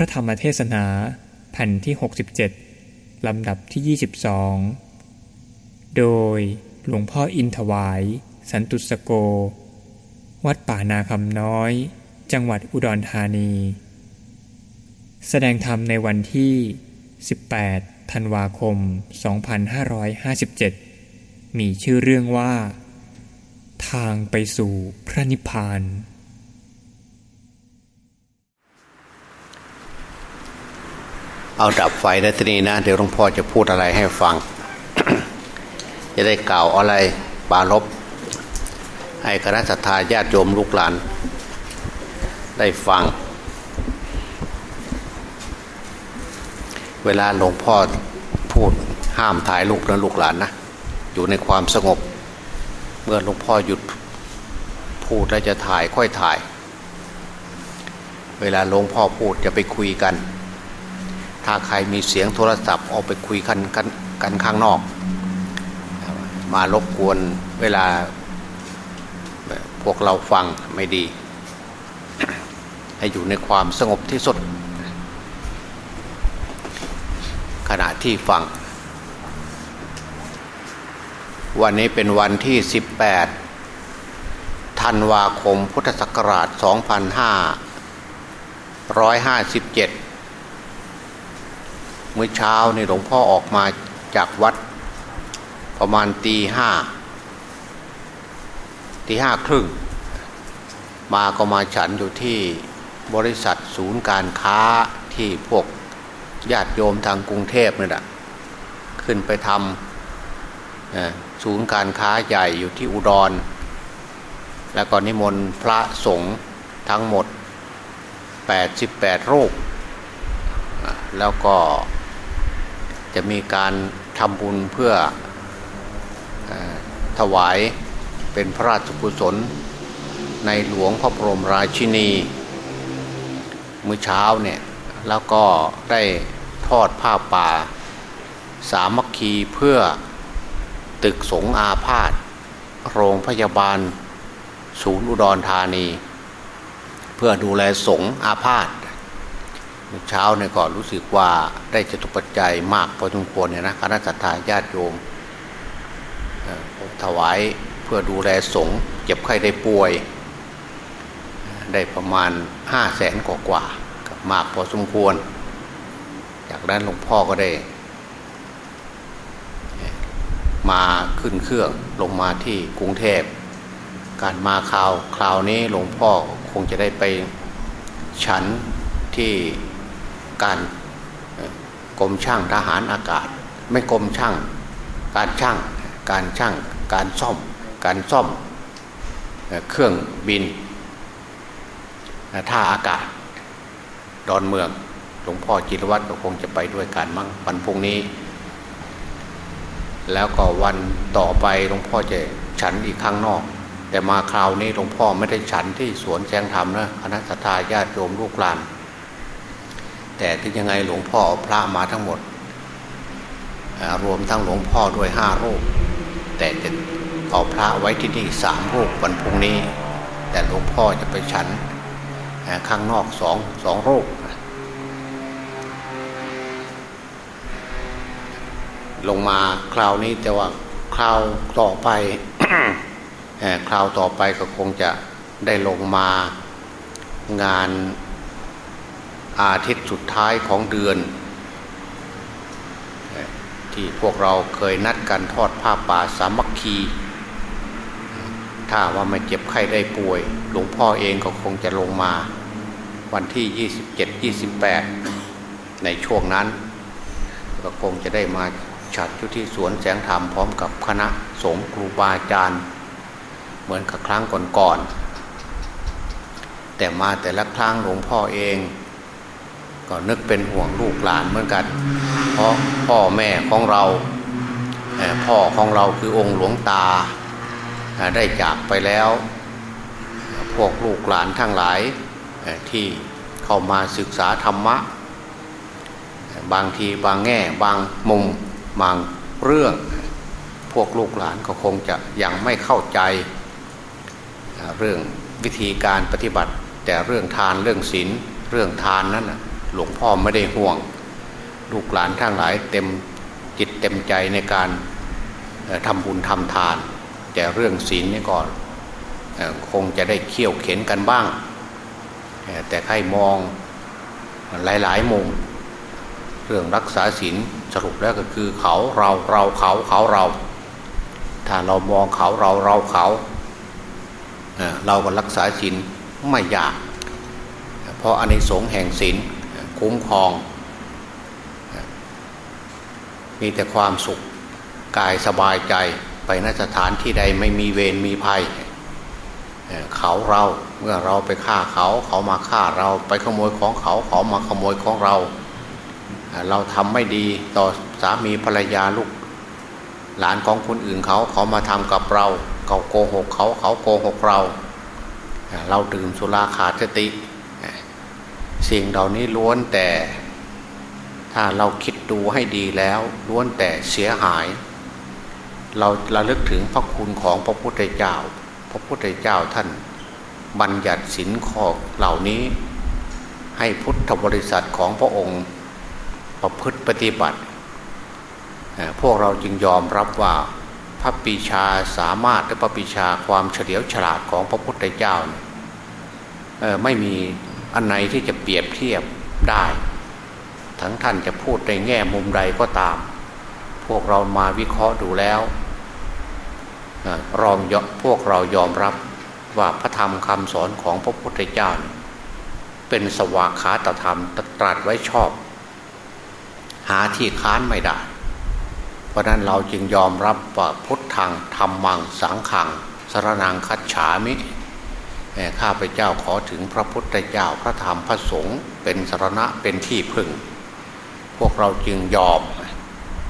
ระธรรมเทศนาแผ่นที่ 67 ลำดับที่ 22 โดยหลวงพ่ออินถวาย สันตุสโก วัดป่านาคำน้อย จังหวัดอุดรธานี แสดงธรรมในวันที่ 18 ธันวาคม 2557 มีชื่อเรื่องว่า ทางไปสู่พระนิพพาน เอาดับไฟนะทีนี้นะ เดี๋ยวหลวงพ่อจะพูดอะไรให้ฟัง จะได้กล่าวอะไรปาลบให้คณะสัตยาญาติโยมลูกหลาน ได้ฟัง เวลาหลวงพ่อพูดห้ามถ่ายลูกนะลูกหลานนะ อยู่ในความสงบ เมื่อหลวงพ่อหยุดพูดแล้วจะถ่ายค่อยถ่าย เวลาหลวงพ่อพูดจะไปคุยกัน ถ้าใครมีเสียงโทรศัพท์ออกไปคุยกันกันกันข้างนอก มารบกวนเวลาพวกเราฟังไม่ดี ให้อยู่ในความสงบที่สุด ขณะที่ฟัง วันนี้เป็นวันที่ 18ธันวาคมพุทธศักราช 2557 เมื่อเช้านี่หลวงพ่อออกมาจากวัดประมาณตีห้าตีห้าครึ่ง มาก็มาฉันอยู่ที่บริษัทศูนย์การค้าที่พวกญาติโยมทางกรุงเทพนี่แหละขึ้นไปทำศูนย์การค้าใหญ่อยู่ที่อุดร แล้วก็นิมนต์พระสงฆ์ทั้งหมด 88 รูป แล้วก็ จะมีการทำบุญเพื่ออถวายเป็นพระราชกุศล ในหลวงพระบรมราชินีมื้อเช้าเนี่ยแล้วก็ได้ทอดผ้าป่า สามัคคีเพื่อตึกสงอาพาธโรงพยาบาล ศูนย์อุดรธานี เพื่อดูแลสงอาพาธ เช้าเนี่ยก็รู้สึกว่าได้จตุปัจจัยมากพอสมควรเนี่ยนะคณะสัตยาญาติโยมถวายเพื่อดูแลสงฆ์เจ็บไข้ได้ป่วย ได้ประมาณห้าแสนกว่ากว่ามากพอสมควร จากนั้นหลวงพ่อก็ได้ มาขึ้นเครื่องลงมาที่กรุงเทพ การมาคราวคราวนี้หลวงพ่อคงจะได้ไปฉันที่ การกรมช่างทหารอากาศ ไม่กรมช่าง การช่างการช่างการซ่อม การซ่อมเครื่องบินท่าอากาศ ดอนเมืองหลวงพ่อจิรวัตรก็คงจะไปด้วยกันมั้งวันพรุ่งนี้ แล้วก็วันต่อไปหลวงพ่อจะฉันอีกข้างนอก แต่มาคราวนี้หลวงพ่อไม่ได้ฉันที่สวนแสงธรรมนะคณะสัตยาญาติโยมลูกหลาน แต่ถึงยังไงหลวงพ่อพระมาทั้งหมด รวมทั้งหลวงพ่อด้วยห้ารูป แต่จะเอาพระไว้ที่นี่สามรูปวันพรุ่งนี้ แต่หลวงพ่อจะไปฉันข้างนอกสองสองรูปลงมาคราวนี้แต่ว่าคราวต่อไปคราวต่อไปก็คงจะได้ลงมางาน อาทิตย์สุดท้ายของเดือน ที่พวกเราเคยนัดกันทอดผ้าป่าสามัคคี ถ้าว่าไม่เจ็บไข้ได้ป่วย หลวงพ่อเองก็คงจะลงมา วันที่ 27-28 ในช่วงนั้น ก็คงจะได้มาฉัดยู่ที่สวนแสงธรรมพร้อมกับคณะสงฆ์ครูบาอาจารย์ เหมือนกับครั้งก่อนๆแต่มาแต่ละครั้งหลวงพ่อเอง ก็นึกเป็นห่วงลูกหลานเหมือนกัน เพราะพ่อแม่ของเราพ่อของเราคือองค์หลวงตาได้จากไปแล้ว พวกลูกหลานทั้งหลายที่เข้ามาศึกษาธรรมะ บางทีบางแง่บางมุมบางเรื่อง พวกลูกหลานก็คงจะยังไม่เข้าใจเรื่องวิธีการปฏิบัติ แต่เรื่องทานเรื่องศีลเรื่องทานนั้น หลวงพ่อไม่ได้ห่วง ลูกหลานทั้งหลายเต็มจิตเต็มใจในการทำบุญทำทาน แต่เรื่องศีลนี่ก่อนคงจะได้เขี่ยวเข็นกันบ้าง แต่ใครมองหลายๆมุมเรื่องรักษาศีลสรุปแล้วก็คือเขาเราเราเขาเขาเรา ถ้าเรามองเขาเราเราเขาเราก็รักษาศีลไม่ยาก เพราะอันในสงแห่งศีล คุ้มครอง มีแต่ความสุขกายสบายใจไปนสถานที่ใดไม่มีเวรมีภัยเขาเราเมื่อเราไปฆ่าเขาเขามาฆ่าเราไปขโมยของเขาเขามาขโมยของเรา เราทำไม่ดีต่อสามีภรรยาลูก หลานของคนอื่นเขาเขามาทำกับเราเขาโกหกเขาเขาโกหกเรา เราดื่มสุราขาดสติ สิ่งเหล่านี้ล้วนแต่ ถ้าเราคิดดูให้ดีแล้วล้วนแต่เสียหาย เราระลึกถึงพระคุณของพระพุทธเจ้า พระพุทธเจ้าท่าน บัญญัติสินข้อเหล่านี้ ให้พุทธบริษัทของพระองค์ประพฤติปฏิบัติ พวกเราจึงยอมรับว่าพระปีชาสามารถและพระปีชาความเฉลียวฉลาดของพระพุทธเจ้าไม่มี อันไหนที่จะเปรียบเทียบได้ ทั้งท่านจะพูดในแง่มุมใดก็ตาม พวกเรามาวิเคราะห์ดูแล้วรองยพวกเรายอมรับว่าพระธรรมคำสอนของพระพุทธเจ้า เป็นสวากขาตธรรมตรัสไว้ชอบ หาที่ค้านไม่ได้ เพราะนั้นเราจึงยอมรับว่าพุทธังธรรมังสังขังสรนังคัจฉามิ ข้าพเจ้าขอถึงพระพุทธเจ้าพระธรรมพระสงฆ์เป็นสรณะเป็นที่พึ่ง พวกเราจึงยอม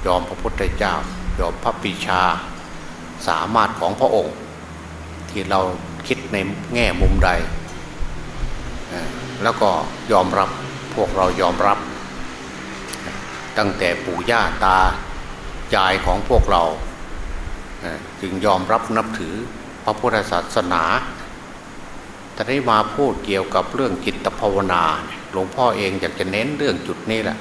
ยอมพระพุทธเจ้า ยอมพระปิชาสามารถของพระองค์ ที่เราคิดในแง่มุมใด แล้วก็ยอมรับพวกเรายอมรับ ตั้งแต่ปู่ย่าตายายของพวกเรา จึงยอมรับนับถือพระพุทธศาสนา แต่ได้มาพูดเกี่ยวกับเรื่องจิตภาวนา หลวงพ่อเองอยากจะเน้นเรื่องจุดนี้แหละ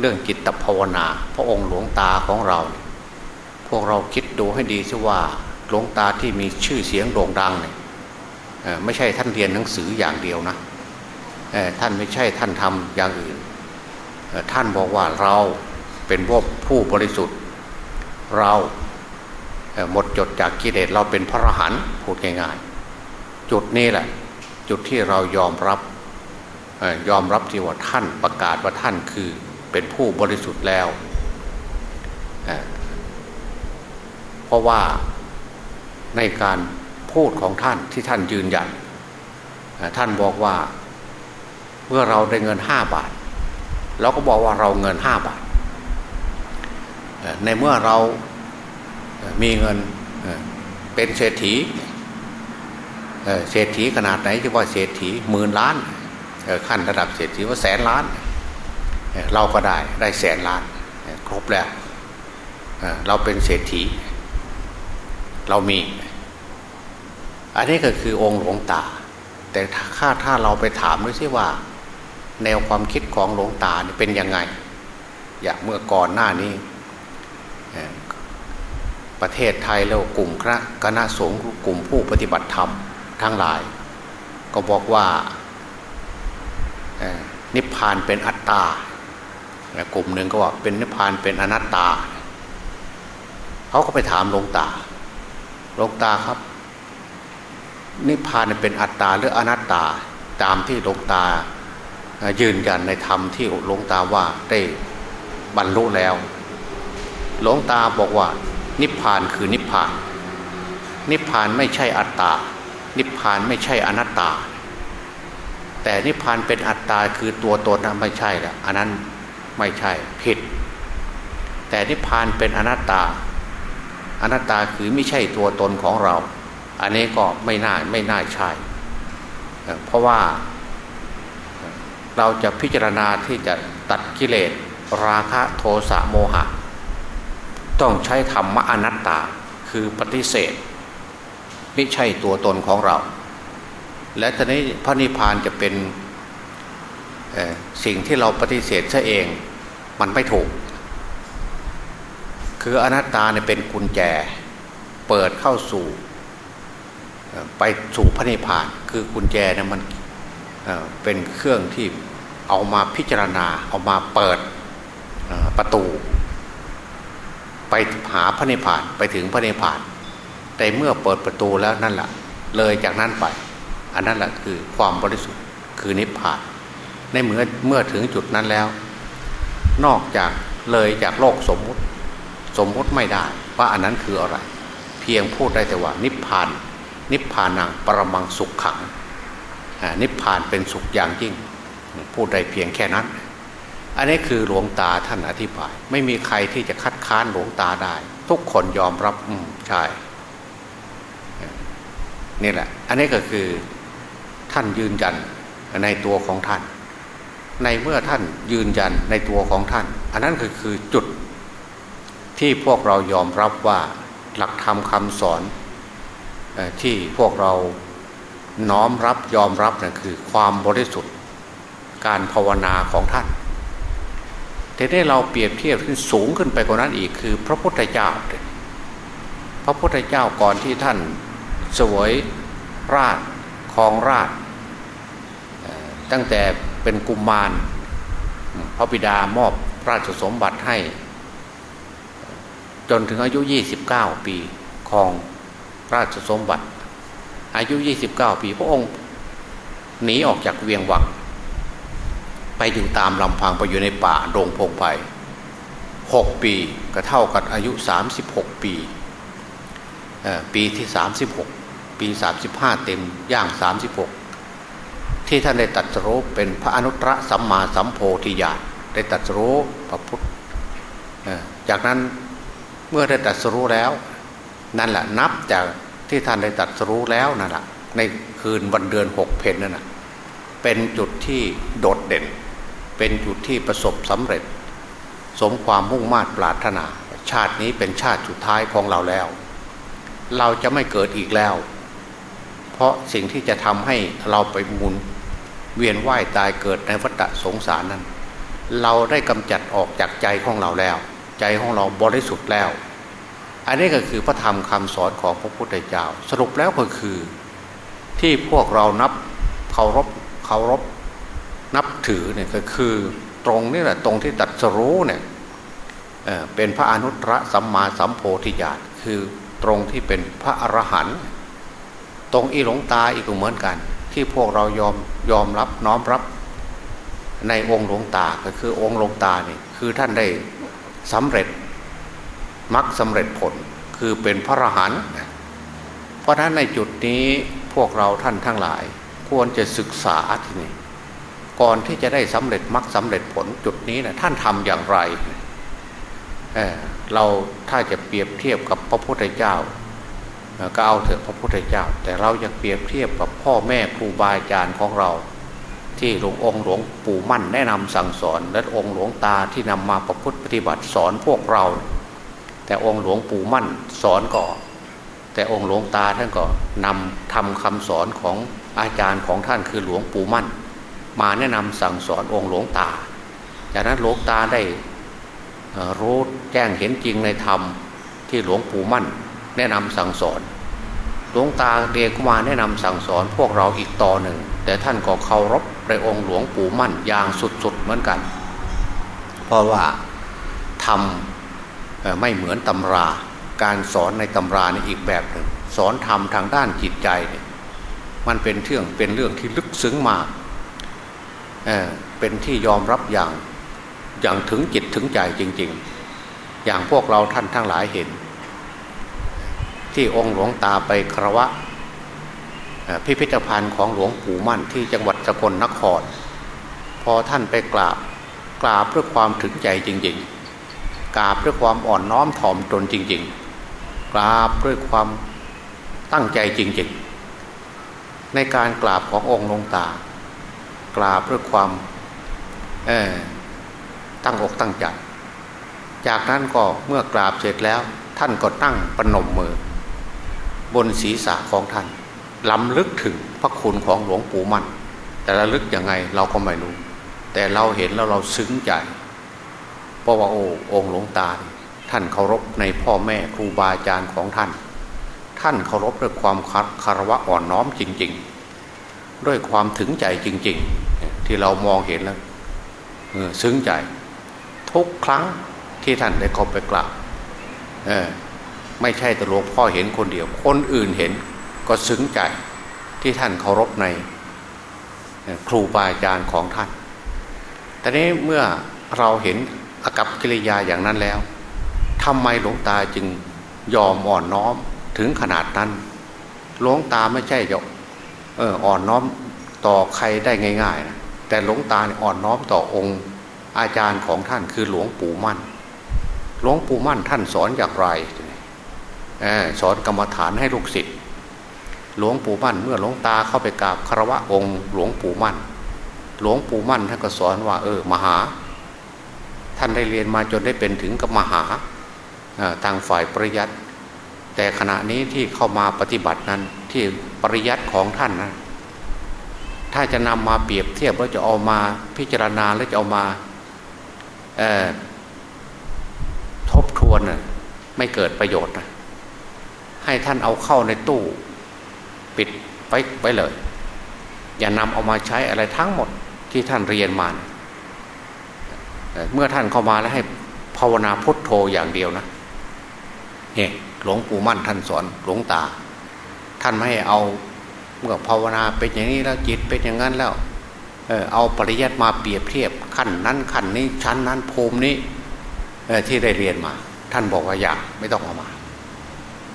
เรื่องจิตภาวนา พระองค์หลวงตาของเรา พวกเราคิดดูให้ดีซิว่าหลวงตาที่มีชื่อเสียงโด่งดังเนี่ยไม่ใช่ท่านเรียนหนังสืออย่างเดียวนะท่านไม่ใช่ท่านทำอย่างอื่น ท่านบอกว่าเราเป็นพวกผู้บริสุทธิ์ เราหมดจดจากกิเลสเราเป็นพระอรหันต์พูดง่ายๆ จุดนี้แหละ จุดที่เรายอมรับยอมรับที่ว่าท่านประกาศว่าท่านคือเป็นผู้บริสุทธิ์แล้ว เพราะว่าในการพูดของท่านที่ท่านยืนยัน ท่านบอกว่าเมื่อเราได้เงินห้าบาทเราก็บอกว่าเราเงินห้าบาท ในเมื่อเรามีเงินเป็นเศรษฐี เศรษฐีขนาดไหนที่ว่าเศรษฐีหมื่นล้านขั้นระดับเศรษฐีว่าแสนล้าน เราก็ได้ได้แสนล้าน ครบแล้วเราเป็นเศรษฐี เรามี อันนี้ก็คือองค์หลวงตา แต่ถ้าถ้าเราไปถามด้วยซิว่า แนวความคิดของหลวงตาเป็นยังไง อย่างเมื่อก่อนหน้านี้ ประเทศไทยแล้วกลุ่มคณะคณะสงฆ์กลุ่มผู้ปฏิบัติธรรม ทั้งหลาย ก็บอกว่านิพพานเป็นอัตตากลุ่มหนึ่งก็ว่าเป็นนิพพานเป็นอนัตตาเขาก็ไปถามหลวงตาหลวงตาครับ นิพพานเป็นอัตตาหรืออนัตตาตามที่หลวงตายืนยันในธรรมที่หลวงตาว่าได้บรรลุแล้วหลวงตาบอกว่า นิพพานคือนิพพาน นิพพานไม่ใช่อัตตา นิพพานไม่ใช่อนัตตา แต่นิพพานเป็นอัตตาคือตัวตนนั้นไม่ใช่ละอันนั้นไม่ใช่ผิด แต่นิพพานเป็นอนัตตา อนัตตาคือไม่ใช่ตัวตนของเรา อันนี้ก็ไม่น่าไม่น่าใช่ เพราะว่าเราจะพิจารณาที่จะตัดกิเลสราคะโทสะโมหะ ต้องใช้ธรรมะอนัตตาคือปฏิเสธ ไม่ใช่ตัวตนของเรา และตอนนี้พระนิพพานจะเป็นสิ่งที่เราปฏิเสธซะเอง มันไม่ถูก คืออนัตตาเนี่ยเป็นกุญแจ เปิดเข้าสู่ ไปสู่พระนิพพาน คือกุญแจเนี่ยมันเป็นเครื่องที่เอามาพิจารณา เอามาเปิดประตู ไปหาพระนิพพานไปถึงพระนิพพาน แต่เมื่อเปิดประตูแล้วนั่นแหละเลยจากนั้นไป อันนั้นแหละคือความบริสุทธิ์คือนิพพาน ในเมื่อเมื่อถึงจุดนั้นแล้ว นอกจากเลยจากโลกสมมุติ สมมุติไม่ได้ว่าอันนั้นคืออะไร เพียงพูดได้แต่ว่านิพพาน นิพพานังปรมังสุขขังนิพพานเป็นสุขอย่างยิ่ง พูดได้เพียงแค่นั้น อันนี้คือหลวงตาท่านอธิบาย ไม่มีใครที่จะคัดค้านหลวงตาได้ ทุกคนยอมรับอืมใช่ นี่แหละ อันนี้ก็คือท่านยืนยันในตัวของท่าน ในเมื่อท่านยืนยันในตัวของท่าน อันนั้นคือคือจุดที่พวกเรายอมรับว่าหลักธรรมคำสอนที่พวกเราน้อมรับยอมรับนั่นคือความบริสุทธิ์การภาวนาของท่านแต่ได้เราเปรียบเทียบขึ้นสูงขึ้นไปกว่านั้นอีกคือ พระพุทธเจ้า พระพุทธเจ้าก่อนที่ท่าน สวยราชคองราชตั้งแต่เป็นกุมมารพระบิดามอบราชสมบัติให้ จนถึงอายุ 29 ปีครองราชสมบัติ อายุ 29 ปีพระองค์หนีออกจากเวียงวัง ไปอยู่ตามลำพังไปอยู่ในป่าโรงพงไพ่หกปีก็เท่ากับอายุ 36 ปี ปีที่ 36 ปี35เต็มย่าง36ที่ท่านได้ตัดรู้เป็นพระอนุตตรสัมมาสัมโพธิญาณได้ตัดรู้พระพุทธจากนั้นเมื่อได้ตัดรู้แล้ว นั่นแหละนับจากที่ท่านได้ตัดรู้แล้วนั่นแหละในคืนวันเดือนหกเพนนั่นแหะเป็นจุดที่โดดเด่น เป็นจุดที่ประสบสำเร็จ สมความมุ่งมา่ปรารถนา ชาตินี้เป็นชาติสุดท้ายของเราแล้ว เราจะไม่เกิดอีกแล้ว เพราะสิ่งที่จะทำให้เราไปมุนเวียนว่ายตายเกิดในวัฏสงสารนั้น เราได้กำจัดออกจากใจของเราแล้ว ใจของเราบริสุทธิ์แล้ว อันนี้ก็คือพระธรรมคำสอนของพระพุทธเจ้า สรุปแล้วก็คือ ที่พวกเรานับเคารพเคารพนับถือเนี่ยก็คือตรงนี่แหละตรงที่ตัดสรู้เนี่ยเเป็นพระอนุตตรสัมมาสัมโพธิญาณคือตรงที่เป็นพระอรหันต์ ตรงอีหลงตาอีกเหมือนกัน ที่พวกเรายอมยอมรับน้อมรับ ในองค์หลวงตาก็คือองค์หลวงตานี่คือท่านได้สำเร็จมรรคสาเร็จผลคือเป็นพระอรหันต์เพราะฉะนั้นในจุดนี้พวกเราท่านทั้งหลาย ควรจะศึกษาทีนี้ก่อนที่จะได้สำเร็จมรรคสาเร็จผลจุดนี้นะท่านทำอย่างไรเเราถ้าจะเปรียบเทียบกับพระพุทธเจ้า ก็เอาเถอะพระพุทธเจ้า แต่เรายังเปรียบเทียบกับพ่อแม่ครูบาอาจารย์ของเรา ที่หลวงองค์หลวงปู่มั่นแนะนำสั่งสอน และองค์หลวงตาที่นำมาประพฤติปฏิบัติสอนพวกเรา แต่องค์หลวงปู่มั่นสอนก่อนแต่องค์หลวงตาท่านก็นำทำคำสอนของอาจารย์ของท่านคือหลวงปู่มั่น มาแนะนำสั่งสอนองค์หลวงตา จากนั้นหลวงตาได้รู้แจ้งเห็นจริงในธรรมที่หลวงปู่มั่น แนะนำสั่งสอนหลวงตาเรียกมาแนะนำสั่งสอนพวกเราอีกต่อหนึ่ง แต่ท่านก็เคารพในองค์หลวงปู่มั่นอย่างสุดๆเหมือนกัน เพราะว่าทำไม่เหมือนตำรา การสอนในตำรานี่อีกแบบหนึ่ง สอนทำทางด้านจิตใจเนี่ยมันเป็นเรื่องเป็นเรื่องที่ลึกซึ้งมากเเป็นที่ยอมรับอย่างอย่างถึงจิตถึงใจจริง ๆ อย่างพวกเราท่านทั้งหลายเห็น ที่องค์หลวงตาไปครวะพิพิธภัณฑ์ของหลวงปู่มั่นที่จังหวัดสกลนคร พอท่านไปกราบกราบเพื่อความถึงใจจริง ๆ กราบเพื่อความอ่อนน้อมถ่อมตนจริง ๆ กราบเพื่อความตั้งใจจริง ๆ ในการกราบขององค์หลวงตา กราบเพื่อความตั้งอกตั้งใจจากนั้นก็เมื่อกราบเสร็จแล้วท่านก็ตั้งปนมมือ บนศีรษะของท่านล้ำลึกถึงพระคุณของหลวงปู่มั่นแต่ละลึกยังไงเราก็ไม่รู้ แต่เราเห็นแล้วเราซึ้งใจเพราะว่าโอ้องหลวงตา ท่านเคารพในพ่อแม่ครูบาอาจารย์ของท่าน ท่านเคารพด้วยความคารวะอ่อนน้อมจริง ๆ ด้วยความถึงใจจริง ๆ ที่เรามองเห็นแล้วซึ้งใจ ทุกครั้งที่ท่านได้เข้าไปกราบ ไม่ใช่แต่หลวงพ่อเห็นคนเดียว คนอื่นเห็นก็ซึ้งใจที่ท่านเคารพในครูบาอาจารย์ของท่านแต่นี้เมื่อเราเห็นอากับกิริยาอย่างนั้นแล้วทำไมหลวงตาจึงยอมอ่อนน้อมถึงขนาดนั้น หลวงตาไม่ใช่จะเอออ่อนน้อมต่อใครได้ง่ายๆนะแต่หลวงตาอ่อนน้อมต่อองค์อาจารย์ของท่านคือหลวงปู่มั่น หลวงปู่มั่นท่านสอนอย่างไร สอนกรรมฐานให้ลูกศิษย์หลวงปู่มั่นเมื่อหลวงตาเข้าไปกราบคารวะองค์ หลวงปู่มั่น หลวงปู่มั่นท่านก็สอนว่า เออมหา ท่านได้เรียนมาจนได้เป็นถึงกับมหาทางฝ่ายปริยัติแต่ขณะนี้ที่เข้ามาปฏิบัตินั้นที่ปริยัติของท่านนะถ้าจะนำมาเปรียบเทียบแล้วจะเอามาพิจารณาแล้วจะเอามาทบทวนนะไม่เกิดประโยชน์นะ ให้ท่านเอาเข้าในตู้ ปิดไว้ไว้เลย อย่านำเอามาใช้อะไรทั้งหมดที่ท่านเรียนมาเมื่อท่านเข้ามาแล้วให้ภาวนาพุทโธอย่างเดียวนะเนี่ยหลวงปู่มั่นท่านสอนหลวงตา ท่านไม่ให้เอาเมื่อภาวนาเป็นอย่างนี้แล้วจิตเป็นอย่างนั้นแล้วเออเอาปริยัติมาเปรียบเทียบขั้นนั้นขั้นนี้ชั้นนั้นภูมินี้ที่ได้เรียนมา ท่านบอกว่าอย่าไม่ต้องเอามา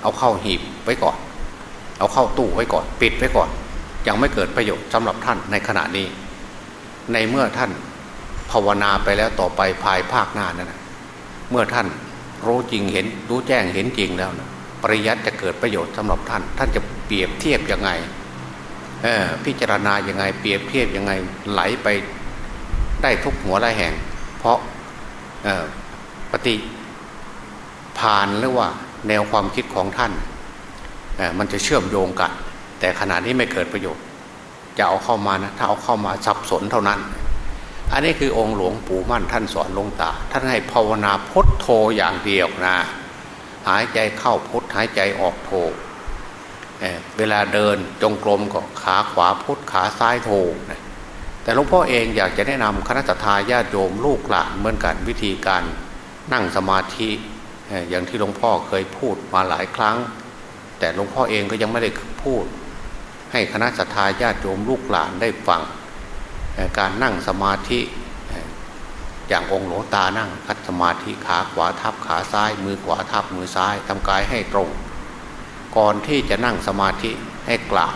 เอาเข้าหีบไว้ก่อน เอาเข้าตู้ไว้ก่อน ปิดไว้ก่อน ยังไม่เกิดประโยชน์สำหรับท่านในขณะนี้ ในเมื่อท่านภาวนาไปแล้วต่อไปภายภาคหน้านั้นนะเมื่อท่านรู้จริงเห็นรู้แจ้งเห็นจริงแล้วนะปริยัติจะเกิดประโยชน์สำหรับท่าน ท่านจะเปรียบเทียบยังไงพิจารณายังไง เปรียบเทียบยังไงไหลไปได้ทุกหัวละแห่ง เพราะปฏิผ่านหรือว่า แนวความคิดของท่าน มันจะเชื่อมโยงกัน แต่ขณะนี้ไม่เกิดประโยชน์ จะเอาเข้ามานะถ้าเอาเข้ามาสับสนเท่านั้น อันนี้คือองค์หลวงปู่มั่นท่านสอนลงตา ท่านให้ภาวนาพุทโธอย่างเดียวนะ หายใจเข้าพุทหายใจออกโธเเวลาเดินจงกรมก็ขาขวาพุทขาซ้ายโธนะแต่หลวงพ่อเองอยากจะแนะนำคณะทาญาติโยมลูกหลานเหมือนกันวิธีการนั่งสมาธิ อย่างที่หลวงพ่อเคยพูดมาหลายครั้ง แต่หลวงพ่อเองก็ยังไม่ได้พูด ให้คณะสัตยาญาติโยมลูกหลานได้ฟังการนั่งสมาธิอย่างองค์หลวงตานั่งคัดสมาธิขาขวาทับขาซ้าย มือขวาทับมือซ้ายทำกายให้ตรง ก่อนที่จะนั่งสมาธิให้กราบ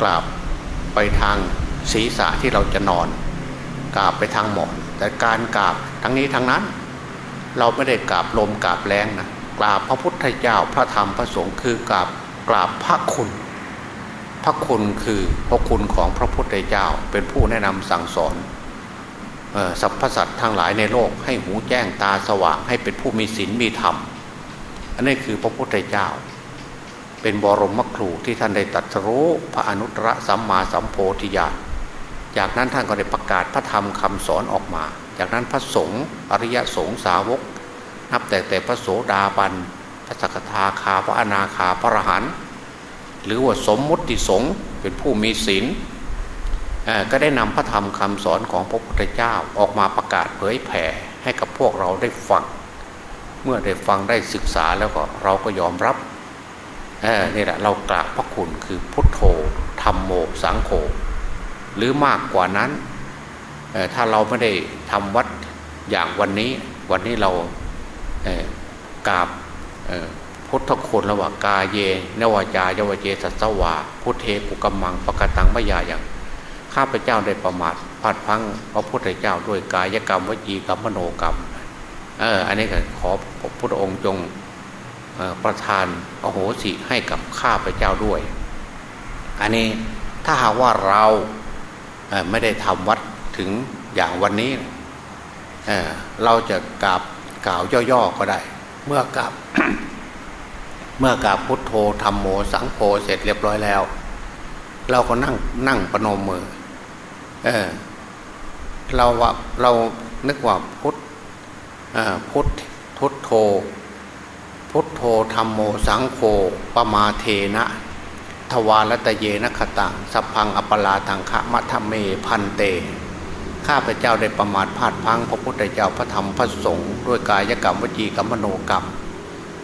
กราบไปทางศีรษะที่เราจะนอนกราบไปทางหมอนแต่การกราบทั้งนี้ทั้งนั้น เราไม่ได้กราบลมกราบแรงนะกราบพระพุทธเจ้าพระธรรมพระสงฆ์คือกราบกราบพระคุณ พระคุณคือพระคุณของพระพุทธเจ้าเป็นผู้แนะนำสั่งสอนสรรพสัตว์ทั้งหลายในโลกให้หูแจ้งตาสว่างให้เป็นผู้มีศีลมีธรรม อันนี้คือพระพุทธเจ้า เป็นบรมครูที่ท่านได้ตัดรู้พระอนุตตรสัมมาสัมโพธิญาณจากนั้นท่านก็ได้ประกาศพระธรรมคำสอนออกมา จากนั้นพระสงฆ์อริยสงฆ์สาวก นับแต่แต่พระโสดาบันพระสกทาคาพระอนาคาพระอรหันต์หรือว่าสมมุติสงฆ์เป็นผู้มีศีลก็ได้นำพระธรรมคำสอนของพระพุทธเจ้าออกมาประกาศเผยแผ่ให้กับพวกเราได้ฟัง เมื่อได้ฟังได้ศึกษาแล้วก็เราก็ยอมรับนี่แหละเรากราบพระคุณคือพุทโธธรรมโมสังโฆหรือมากกว่านั้น ถ้าเราไม่ได้ทำวัดอย่างวันนี้ วันนี้เรากราบพุทธคุณระหว่างกาเยนวาจายวเจสัสวาพุทเทกุกมังปะกตังมยาอย่างข้าพเจ้าได้ประมาทพลาดพังพระพุทธเจ้าด้วยกายกรรมวจีกรรมมโนกรรมเอออันนี้ก็ขอพระพุทธองค์จงประทานอโหสิให้กับข้าพเจ้าด้วย อันนี้ถ้าหากว่าเราไม่ได้ทำวัด ถึงอย่างวันนี้เเราจะกราบกล่าวย่อๆก็ได้ เมื่อกราบเมื่อกราบพุทโธธรรมโมสังโฆเสร็จเรียบร้อยแล้ว เราก็นั่งนั่งประนมมือ เออ เราว่าเรานึกว่าพุทพุทพุทโธพุทโธธรรมโมสังโฆปมาเทนะ ทวารตะเยนะขตังสัพพังอปลาทังคะมัทเมพันเต ข้าพเจ้าได้ประมาทพลาดพังพระพุทธเจ้าพระธรรมพระสงฆ์ด้วยกายกรรมวจีกรรมมโนกรรม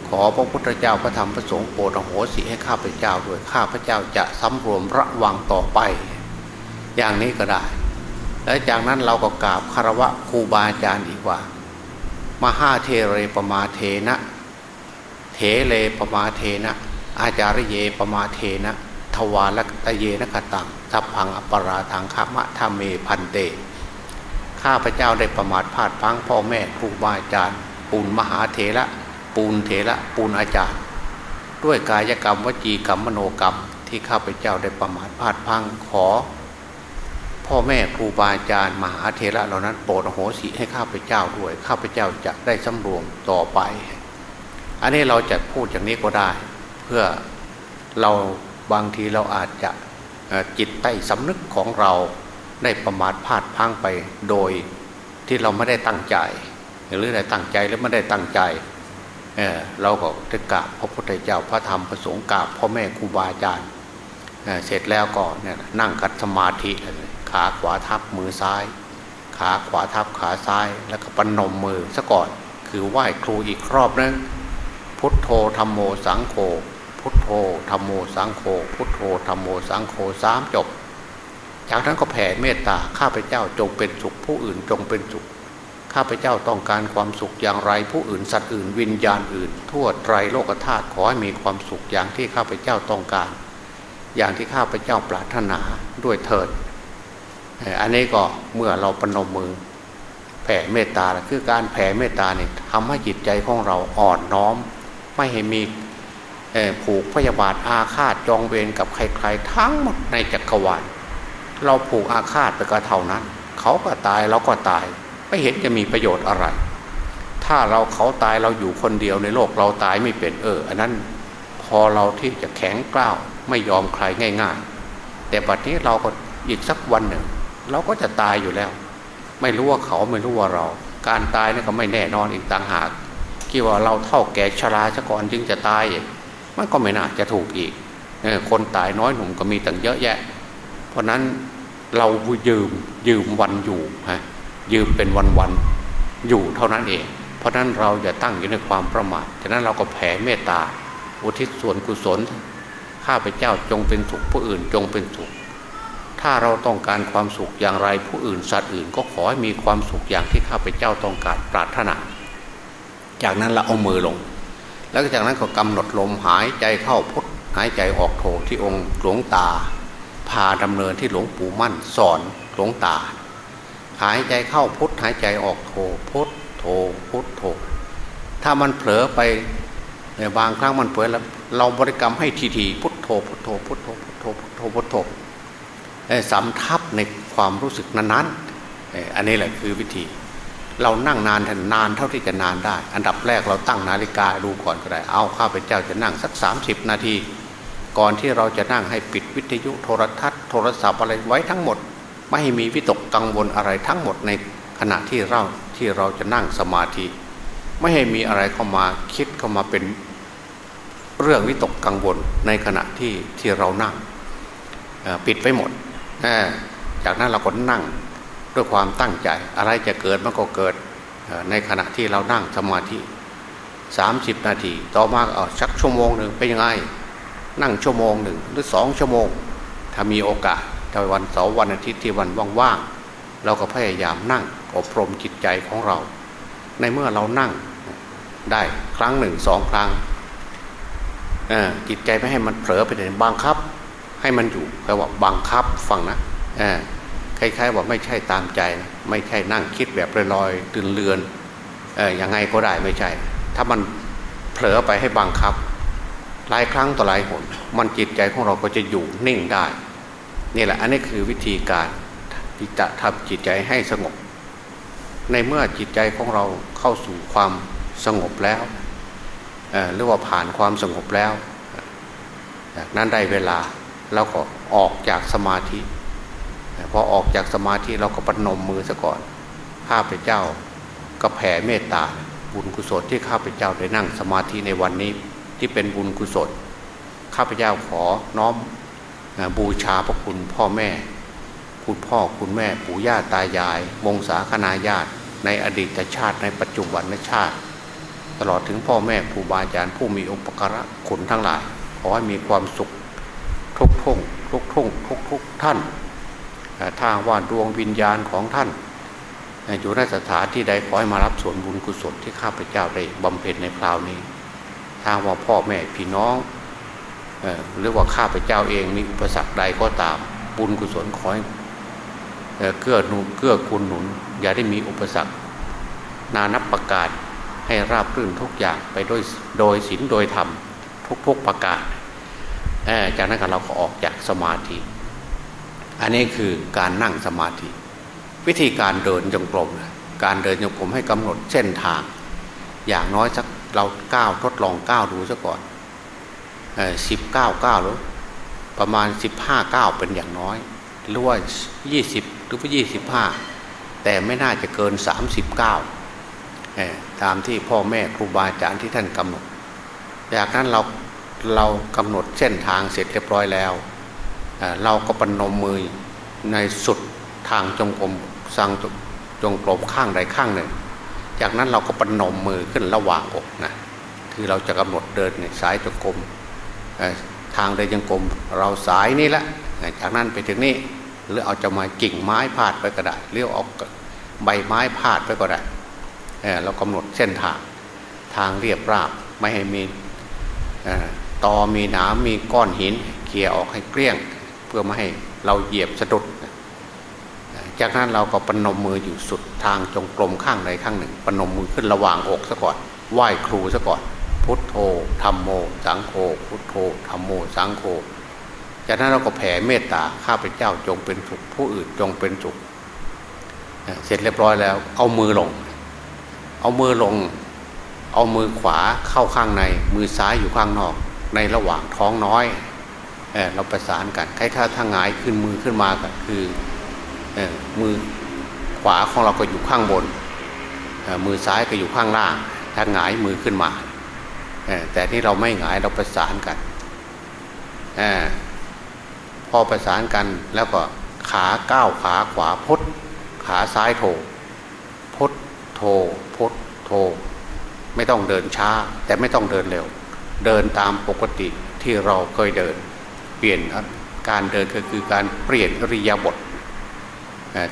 ขอพระพุทธเจ้าพระธรรมพระสงฆ์โปรดอโหสิให้ข้าพเจ้าด้วยข้าพเจ้าจะสำรวมระวังต่อไป อย่างนี้ก็ได้ และจากนั้นเราก็กราบคารวะครูบาอาจารย์อีกว่า มหาเทเรปมาเทนะเถเลปมาเทนะ อาจารย์เยปมาเทนะทวารตะเยนะกตังทัพพังอปราทังขมะธรรมเมพันเต ข้าพเจ้าได้ประมาทพลาดพังพ่อแม่ครูบาอาจารย์ ปูนมหาเถระปูนเถระปูนอาจารย์ ด้วยกายกรรมวจีกรรมมโนกรรม ที่ข้าพเจ้าได้ประมาทพลาดพังขอ พ่อแม่ครูบาอาจารย์มหาเถระเหล่านั้นโปรดโหสิให้ข้าพเจ้าด้วย ข้าพเจ้าจะได้สำรวมต่อไป อันนี้เราจะพูดอย่างนี้ก็ได้ เพื่อเราบางทีเราอาจจะจิตใต้สำนึกของเรา ได้ประมาทพลาดพังไปโดยที่เราไม่ได้ตั้งใจ หรือได้ตั้งใจหรือไม่ได้ตั้งใจเเราก็จะกราบพระพุทธเจ้าพระธรรมพระสงฆ์กราบพ่อแม่ครูบาอาจารย์เเสร็จแล้วก็เนี่ยนั่งคัดสมาธิขาขวาทับมือซ้าย ขาขวาทับขาซ้าย แล้วก็ปนมมือซะก่อนคือไหว้ครูอีกรอบนึงพุทโธธรรมโมสังโฆพุทโธธรรมโมสังโฆพุทโธธรรมโมสังโฆสามจบ จากนั้นก็แผ่เมตตาข้าพเจ้าจงเป็นสุขผู้อื่นจงเป็นสุข ข้าพเจ้าต้องการความสุขอย่างไรผู้อื่นสัตว์อื่น วิญญาณอื่น ทั่วไตรโลกธาตุขอให้มีความสุขอย่างที่ข้าพเจ้าต้องการ อย่างที่ข้าพเจ้าปรารถนาด้วยเถิดอันนี้ก็เมื่อเราปนมมือแผ่เมตตาคือการแผ่เมตตาเนี่ยทำให้จิตใจของเราอ่อนน้อม ไม่ให้มีผูกพยาบาทอาฆาตจองเวรกับใคร ๆ ทั้งหมดในจักรวาล เราผูกอาฆาตไปก็เท่านั้น เขาก็ตายเราก็ตาย ไม่เห็นจะมีประโยชน์อะไร ถ้าเราเขาตายเราอยู่คนเดียวในโลกเราตายไม่เป็นเออ อันนั้นพอเราที่จะแข็งกล้าวไม่ยอมใครง่าย ๆ แต่บัดนี้เราก็อีกสักวันหนึ่ง เราก็จะตายอยู่แล้ว ไม่รู้ว่าเขาไม่รู้ว่าเรา การตายนี่ก็ไม่แน่นอนอีกต่างหากคิดว่าเราเท่าแก่ชราซะก่อนจึงจะตายมันก็ไม่น่าจะถูกอีกคนตายน้อยหนุ่มก็มีตั้งเยอะแยะ เพราะนั้นเรายืมยืมวันอยู่ฮะยืมเป็นวันวันอยู่เท่านั้นเอง เพราะนั้นเราอย่าตั้งอยู่ในความประมาทฉะนั้นเราก็แผ่เมตตา อุทิศส่วนกุศลข้าพเจ้าจงเป็นสุขผู้อื่นจงเป็นสุข ถ้าเราต้องการความสุขอย่างไรผู้อื่นสัตว์อื่น ก็ขอให้มีความสุขอย่างที่ข้าพเจ้าต้องการปรารถนา จากนั้นเราเอามือลง แล้วจากนั้นก็กำหนดลมหายใจเข้าพุทหายใจออกโทที่องค์หลวงตา พาดำเนินที่หลวงปู่มั่นสอนหลวงตา หายใจเข้าพุทหายใจออกโทพุทโทพุทโทถ้ามันเผลอไปในบางครั้งมันเผลอแล้วเราบริกรรมให้ทีทีพุทโทพุทโทพุทโทพุทโทพุทโทพุทโธสำทับในความรู้สึกนั้นๆอันนี้แหละคือวิธี เรานั่งนานทนานเท่าที่จะนานได้ อันดับแรกเราตั้งนาฬิกาดูก่อนก็ได้ เอาข้าพเจ้าจะนั่งสัก 30 นาที ก่อนที่เราจะนั่งให้ปิดวิทยุโทรทัศน์โทรศัพท์อะไรไว้ทั้งหมด ไม่ให้มีวิตกกังวลอะไรทั้งหมดในขณะที่เราที่เราจะนั่งสมาธิ ไม่ให้มีอะไรเข้ามาคิดเข้ามาเป็นเรื่องวิตกกังวลในขณะที่ที่เรานั่งปิดไปหมด จากนั้นเราก็นั่งด้วยความตั้งใจ อะไรจะเกิดมันก็เกิดในขณะที่เรานั่งสมาธิสามสิบนาที ต่อมาเอาชักชั่วโมงหนึ่งเป็นยังไง นั่งชั่วโมงหนึ่งหรือสองชั่วโมง ถ้ามีโอกาสถ้าวันเสาร์วันอาทิตย์ที่วันว่างๆเราก็พยายามนั่งอบรมจิตใจของเรา ในเมื่อเรานั่งได้ครั้งหนึ่งสองครั้งจิตใจไม่ให้มันเผลอไปไหนบังคับ ให้มันอยู่แปลว่าบังคับฟังนะคล้ายๆว่าไม่ใช่ตามใจไม่ใช่นั่งคิดแบบลอยๆตื่นเลือนออยังไงก็ได้ไม่ใช่ ถ้ามันเผลอไปให้บังคับ หลายครั้งต่อหลายหนมันจิตใจของเราก็จะอยู่นิ่งได้นี่แหละอันนี้คือวิธีการที่จะทำจิตใจให้สงบ ในเมื่อจิตใจของเราเข้าสู่ความสงบแล้วหรือว่าผ่านความสงบแล้วจากนั้นได้เวลาเราก็ออกจากสมาธิพอออกจากสมาธิเราก็ปนมมือซะก่อนข้าพเจ้าก็แผ่เมตตาบุญกุศลที่ข้าพเจ้าได้นั่งสมาธิในวันนี้ ที่เป็นบุญกุศล ข้าพเจ้าขอน้อมบูชาพระคุณพ่อแม่ คุณพ่อคุณแม่ปู่ย่าตายาย วงศาคณาญาติ ในอดีตชาติในปัจจุบันชาติ ตลอดถึงพ่อแม่ครูบาอาจารย์ผู้มีอุปการะคุณทั้งหลาย ขอให้มีความสุขทุกทุ่งทุกทุ่งทุกทุกท่านถ้าว่าดวงวิญญาณของท่านอยู่ในสถานที่ใดขอให้มารับส่วนบุญกุศลที่ข้าพเจ้าได้บำเพ็ญในคราวนี้ ถ้าว่าพ่อแม่พี่น้องหรือว่าข้าพเจ้าเองมีอุปสรรคใดก็ตาม บุญกุศลขอให้เกื้อหนุนเกื้อกูลหนุน อย่าได้มีอุปสรรค นานับประกาศให้ราบรื่นทุกอย่างไปโดยโดยศีลโดยธรรมทุกๆประกาศจากนั้นเราก็ออกจากสมาธิ อันนี้คือการนั่งสมาธิ วิธีการเดินจงกรมการเดินจงกรมให้กำหนดเส้นทาง อย่างน้อยสัก เราก้าวทดลองก้าวดูซะก่อนสิบเก้าเก้าหรือประมาณสิบห้าเก้าเป็นอย่างน้อย หรือว่ายี่สิบหรือว่ายี่สิบห้าแต่ไม่น่าจะเกินสามสิบเก้าตามที่พ่อแม่ครูบาอาจารย์ที่ท่านกำหนด จากนั้นเราเรากำหนดเส้นทางเสร็จเรียบร้อยแล้วเราก็ปนมมือในสุดทางจงกรมสังจงกรมข้างใดข้างหนึ่ง จากนั้นเราก็ปนมมือขึ้นระหว่างอกนะคือเราจะกำหนดเดินในสายจงกรมทางเดินจงกรมเราสายนี่แหละจากนั้นไปถึงนี่หรือเอาจะมากิ่งไม้พาดไปก็ได้หรือเอาใบไม้พาดไปก็ได้เรากำหนดเส้นทางทางเรียบราบไม่ให้มีตอมีหนามมีก้อนหินเขี่ยออกให้เกลี้ยง เพื่อไม่ให้เราเหยียบสะดุด จากนั้นเราก็ปนมมืออยู่สุดทางจงกรมข้างใดข้างหนึ่งปนมมือขึ้นระหว่างอกซะก่อนไหว้ครูซะก่อน พุทโธธรรมโม สังโฆพุทโธธรรมโม สังโฆจากนั้นเราก็แผ่เมตตาข้าพเจ้าจงเป็นสุขผู้อื่นจงเป็นสุขเสร็จเรียบร้อยแล้ว เอามือลง เอามือลง เอามือขวาเข้าข้างใน มือซ้ายอยู่ข้างนอก ในระหว่างท้องน้อยเเราประสานกันใครถ้าถ้าหงายขึ้นมือขึ้นมาก็คือ มือขวาของเราก็อยู่ข้างบน มือซ้ายก็อยู่ข้างล่างถ้าหงายมือขึ้นมา แต่ที่เราไม่หงายเราประสานกันอพอประสานกันแล้วก็ขาก้าวขาขวาพด ขาซ้ายโถพดโถพดโถไม่ต้องเดินช้า แต่ไม่ต้องเดินเร็ว เดินตามปกติที่เราเคยเดิน เปลี่ยนการเดินก็คือการเปลี่ยนอริยาบท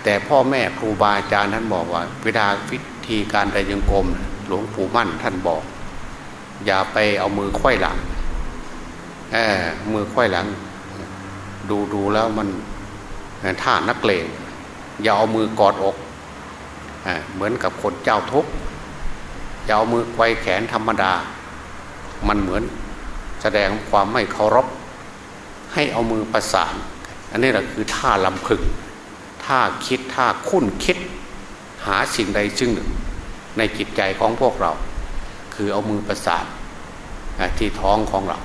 แต่พ่อแม่ครูบาอาจารย์ท่านบอกว่าเวลาวิธีการเดินยังกรมหลวงปู่มั่นท่านบอก อย่าไปเอามือควยหลังมือควยหลัง ดูดูแล้วมันท่านักเลงอย่าเอามือกอดอกเหมือนกับคนเจ้าทุกข์จะเอามือไกวแขนธรรมดา มันเหมือนแสดงความไม่เคารพให้เอามือประสาน อันนี้แหละคือท่าลำพึง ท่าคิดท่าคุ้นคิด หาสิ่งใดซึ่งหนึ่ง ในจิตใจของพวกเรา คือเอามือประสานที่ท้องของเรา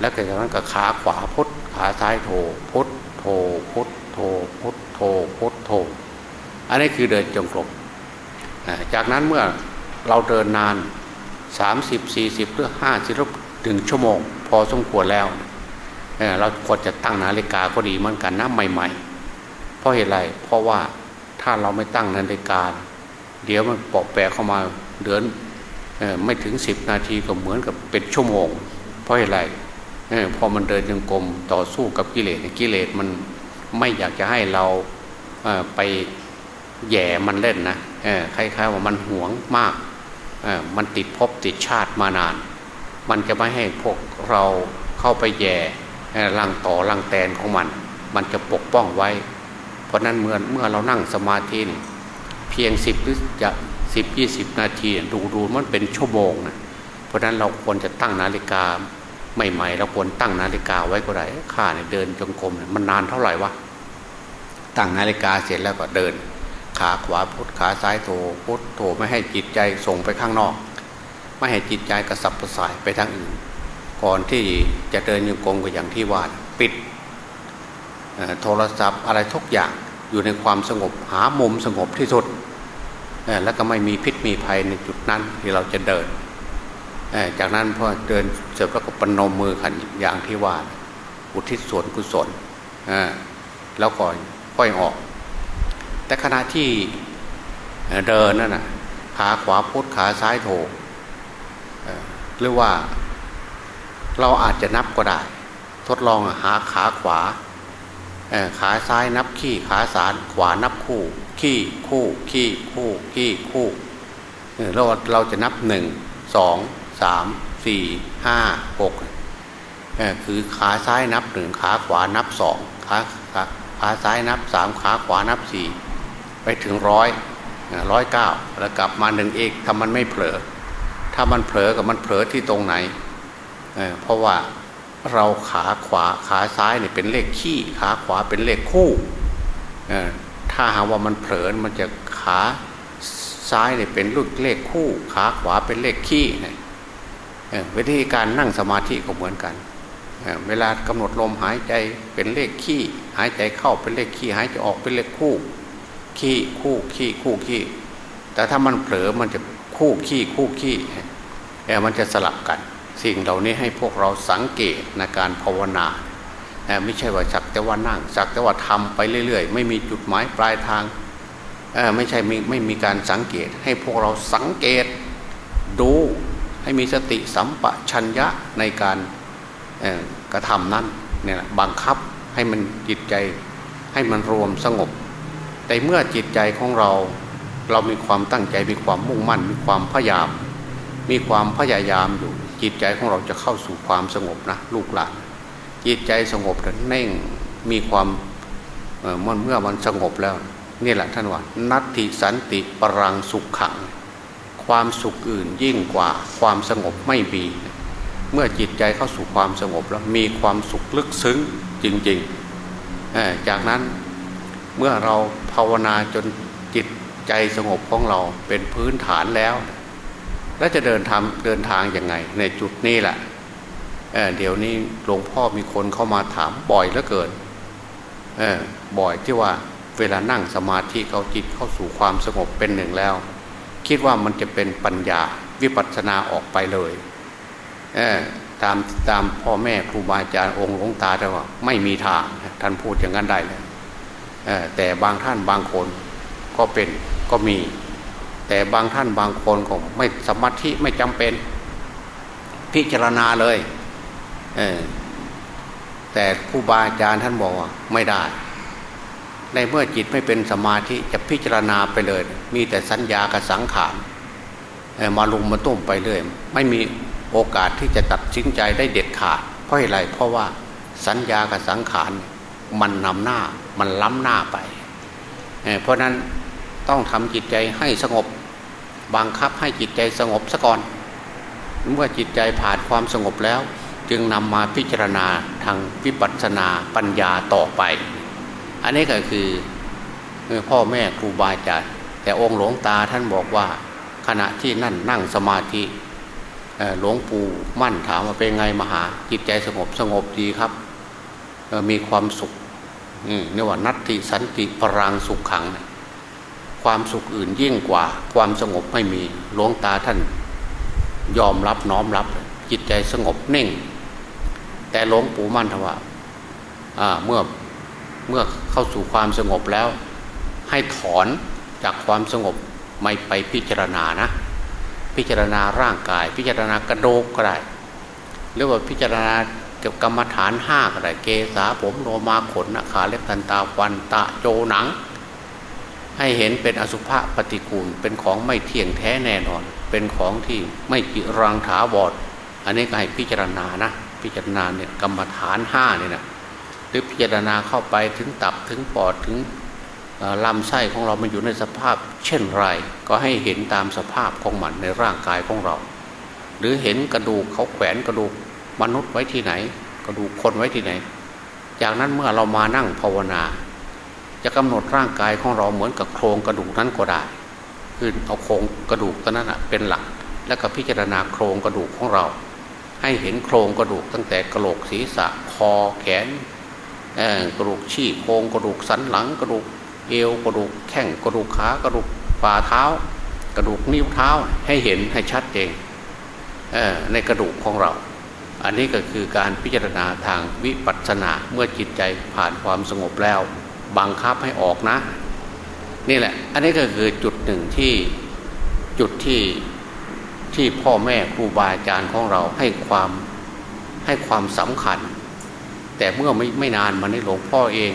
แล้วจากนั้นก็ขาขวาพุทขาซ้ายโถพุทโถพุทโถพุทโถพุทโถอันนี้คือเดินจงกรมจากนั้นเมื่อเราเดินนาน 30 40หรือ50ถึงชั่วโมง พอสมควรแล้ว เราควรจะตั้งนาฬิกาก็ดีเหมือนกันนะใหม่ ๆ ราะเหตุไร เพราะว่าถ้าเราไม่ตั้งนาฬิกาเดี๋ยวมันปอกแปะเข้ามาเดือนไม่ถึง10นาทีก็เหมือนกับเป็นชั่วโมง เพราะเหตุไรพอมันเดินยังกลมต่อสู้กับกิเลสกิเลสมันไม่อยากจะให้เราไปแย่มันเล่นนะคล้ายๆว่ามันหวงมาก มันติดภพติดชาติมานาน มันจะไม่ให้พวกเราเข้าไปแย่ลังต่อลังแตนของมัน มันจะปกป้องไว้ เพราะนั้นเมื่อเมื่อเรานั่งสมาธิเพียงสิบหรือจะสิบยี่สิบนาทีดูดูมันเป็นชั่วโมงนะเพราะนั้นเราควรจะตั้งนาฬิกาใหม่ๆเราควรตั้งนาฬิกาไว้ก็ได้ข้าเนี่ยเดินจงกรมมันนานเท่าไหร่วะตั้งนาฬิกาเสร็จแล้วก็เดิน ขาขวาพุทขาซ้ายโถพุทโถไม่ให้จิตใจส่งไปข้างนอก ไม่ให้จิตใจกระสับกระส่ายไปทางอื่น ก่อนที่จะเดินโยกงก็อย่างที่ว่าปิด โทรศัพท์อะไรทุกอย่างอยู่ในความสงบหามุมสงบที่สุด แล้วก็ไม่มีพิษมีภัยในจุดนั้นที่เราจะเดิน จากนั้นพอเดินเสร็จแล้วก็ปนมมือขันอย่างที่ว่า อุทิศส่วนกุศลแล้วก่อค่อยออก แต่ขณะที่เดินนั่นนะขาขวาพุทขาซ้ายโถหรือว่าเราอาจจะนับก็ได้ ทดลองหาขาขวา ขาซ้ายนับขี้ขาสานขวานับคู่ ขี้คู่ขี้คู่ขี้คู่เราเราจะนับหนึ่งสองสามสี่ห้าหกคือขาซ้ายนับหนึ่งขาขวานับสองขาขาขาซ้ายนับสามขาขวานับสี่ไปถึงร้อยร้อยเก้าแล้วกลับมาหนึ่งเอกถ้ามันไม่เผลอ ถ้ามันเผลอกับมันเผลอที่ตรงไหนเเพราะว่า เราขาขวาขาซ้ายเนี่ยเป็นเลขขี้ขาขวาเป็นเลขคู่ถ้าหาว่ามันเผลอมันจะขาซ้ายเนี่ยเป็นลูกเลขคู่ขาขวาเป็นเลขขี้เนี่ยวิธีการนั่งสมาธิก็เหมือนกันเวลากำหนดลมหายใจเป็นเลขขี้หายใจเข้าเป็นเลขขี้หายใจออกเป็นเลขคู่ ขี้คู่ขี้คู่ขี้ แต่ถ้ามันเผลอมันจะคู่ขี้คู่ขี้แต่มันจะสลับกัน สิ่งเหล่านี้ให้พวกเราสังเกตในการภาวนาไม่ใช่ว่าสักแต่ว่านั่งสักแต่ว่าทำไปเรื่อย ๆ ไม่มีจุดหมายปลายทางไม่ใช่ไม่ไม่มีการสังเกต ให้พวกเราสังเกตดูให้มีสติสัมปชัญญะในการกระทำนั้นเนี่ยบังคับให้มันจิตใจให้มันรวมสงบ แต่เมื่อจิตใจของเราเรามีความตั้งใจมีความมุ่งมั่น มีความพยายาม มีความพยายามอยู่ จิตใจของเราจะเข้าสู่ความสงบนะลูกหลาน จิตใจสงบเน่งมีความมันเมื่อมันสงบแล้วนี่แหละท่านว่านัตติสันติปรังสุขขัง ความสุขอื่นยิ่งกว่าความสงบไม่มี เมื่อจิตใจเข้าสู่ความสงบแล้วมีความสุขลึกซึ้งจริงๆจากนั้นเมื่อเราภาวนาจนจิตใจสงบของเราเป็นพื้นฐานแล้ว แล้วจะเดินทางเดินทางยังไง ในจุดนี้แหละเเดี๋ยวนี้หลวงพ่อมีคนเข้ามาถามบ่อยเหลือเกินบ่อยที่ว่าเวลานั่งสมาธิเขาจิตเข้าสู่ความสงบเป็นหนึ่งแล้ว คิดว่ามันจะเป็นปัญญาวิปัสสนาออกไปเลยตามตามพ่อแม่ครูบาอาจารย์องค์หลวงตาแต่ว่าไม่มีทางท่านพูดอย่างนั้นได้เลยแต่บางท่านบางคนก็เป็นก็มี แต่บางท่านบางคนก็ไม่สมาธิไม่จำเป็นพิจารณาเลยเแต่ครูบาอาจารย์ท่านบอกว่าไม่ได้ ในเมื่อจิตไม่เป็นสมาธิจะพิจารณาไปเลย มีแต่สัญญากับสังขารมาลุมมาตุ้มไปเลยไม่มีโอกาสที่จะตัดสินใจได้เด็ดขาด เพราะอะไรเพราะว่าสัญญากับสังขารมันนำหน้ามันล้ำหน้าไป เพราะนั้น ต้องทำจิตใจให้สงบ บังคับให้จิตใจสงบซะก่อนเมื่อจิตใจผ่านความสงบแล้ว จึงนำมาพิจารณาทางวิปัสสนาปัญญาต่อไป อันนี้ก็คือพ่อแม่ครูบาอาจารย์แต่องค์หลวงตาท่านบอกว่าขณะที่นั่นนั่งสมาธิหลวงปู่มั่นถามว่าเป็นไงมหา จิตใจสงบสงบดีครับมีความสุขนี่ว่านัตติสันติปรังสุขขัง ความสุขอื่นยิ่งกว่า ความสงบไม่มีหลวงตาท่าน ยอมรับน้อมรับ จิตใจสงบเน่ง แต่หลวงปู่มั่นทว่าเมื่อเมื่อเข้าสู่ความสงบแล้ว ให้ถอนจากความสงบไม่ไปพิจารณานะ พิจารณาร่างกาย พิจารณากระโดกก็ได้หรือว่าพิจารณาเกี่ยวกับกรรมฐานห้าก็ได้เกษาผมโลมาขนขาเล็บทันตาฟันตะโจหนัง ให้เห็นเป็นอสุภะปฏิกูล เป็นของไม่เที่ยงแท้แน่นอน เป็นของที่ไม่จิรังถาวรอันนี้ก็ให้พิจารณานะ พิจารณาเนี่ยกรรมฐานห้าเนี่ยนะหรือพิจารณาเข้าไปถึงตับถึงปอดถึงลำไส้ของเรา มันอยู่ในสภาพ เช่นไร ก็ให้เห็นตามสภาพของมันในร่างกายของเรา หรือเห็นกระดูกเขาแขวนกระดูกมนุษย์ไว้ที่ไหน กระดูกคนไว้ที่ไหน จากนั้นเมื่อเรามานั่งภาวนา จะกำหนดร่างกายของเราเหมือนกับโครงกระดูกนั้นก็ได้ คือเอาโครงกระดูกตัวนั้นเป็นหลัก แล้วก็พิจารณาโครงกระดูกของเรา ให้เห็นโครงกระดูกตั้งแต่กระโหลกศีรษะคอแขนกระดูกชี้โครงกระดูกสันหลังกระดูกเอวกระดูกแข้งกระดูกขากระดูกฝ่าเท้า กระดูกนิ้วเท้าให้เห็นให้ชัดเจนในกระดูกของเรา อันนี้ก็คือการพิจารณาทางวิปัสสนาเมื่อจิตใจผ่านความสงบแล้ว บังคับให้ออกนะ นี่แหละ อันนี้ก็คือจุดหนึ่งที่จุดที่ที่พ่อแม่ครูบาอาจารย์ของเราให้ความให้ความสำคัญ แต่เมื่อไม่ไม่นานมานี้หลวงพ่อเอง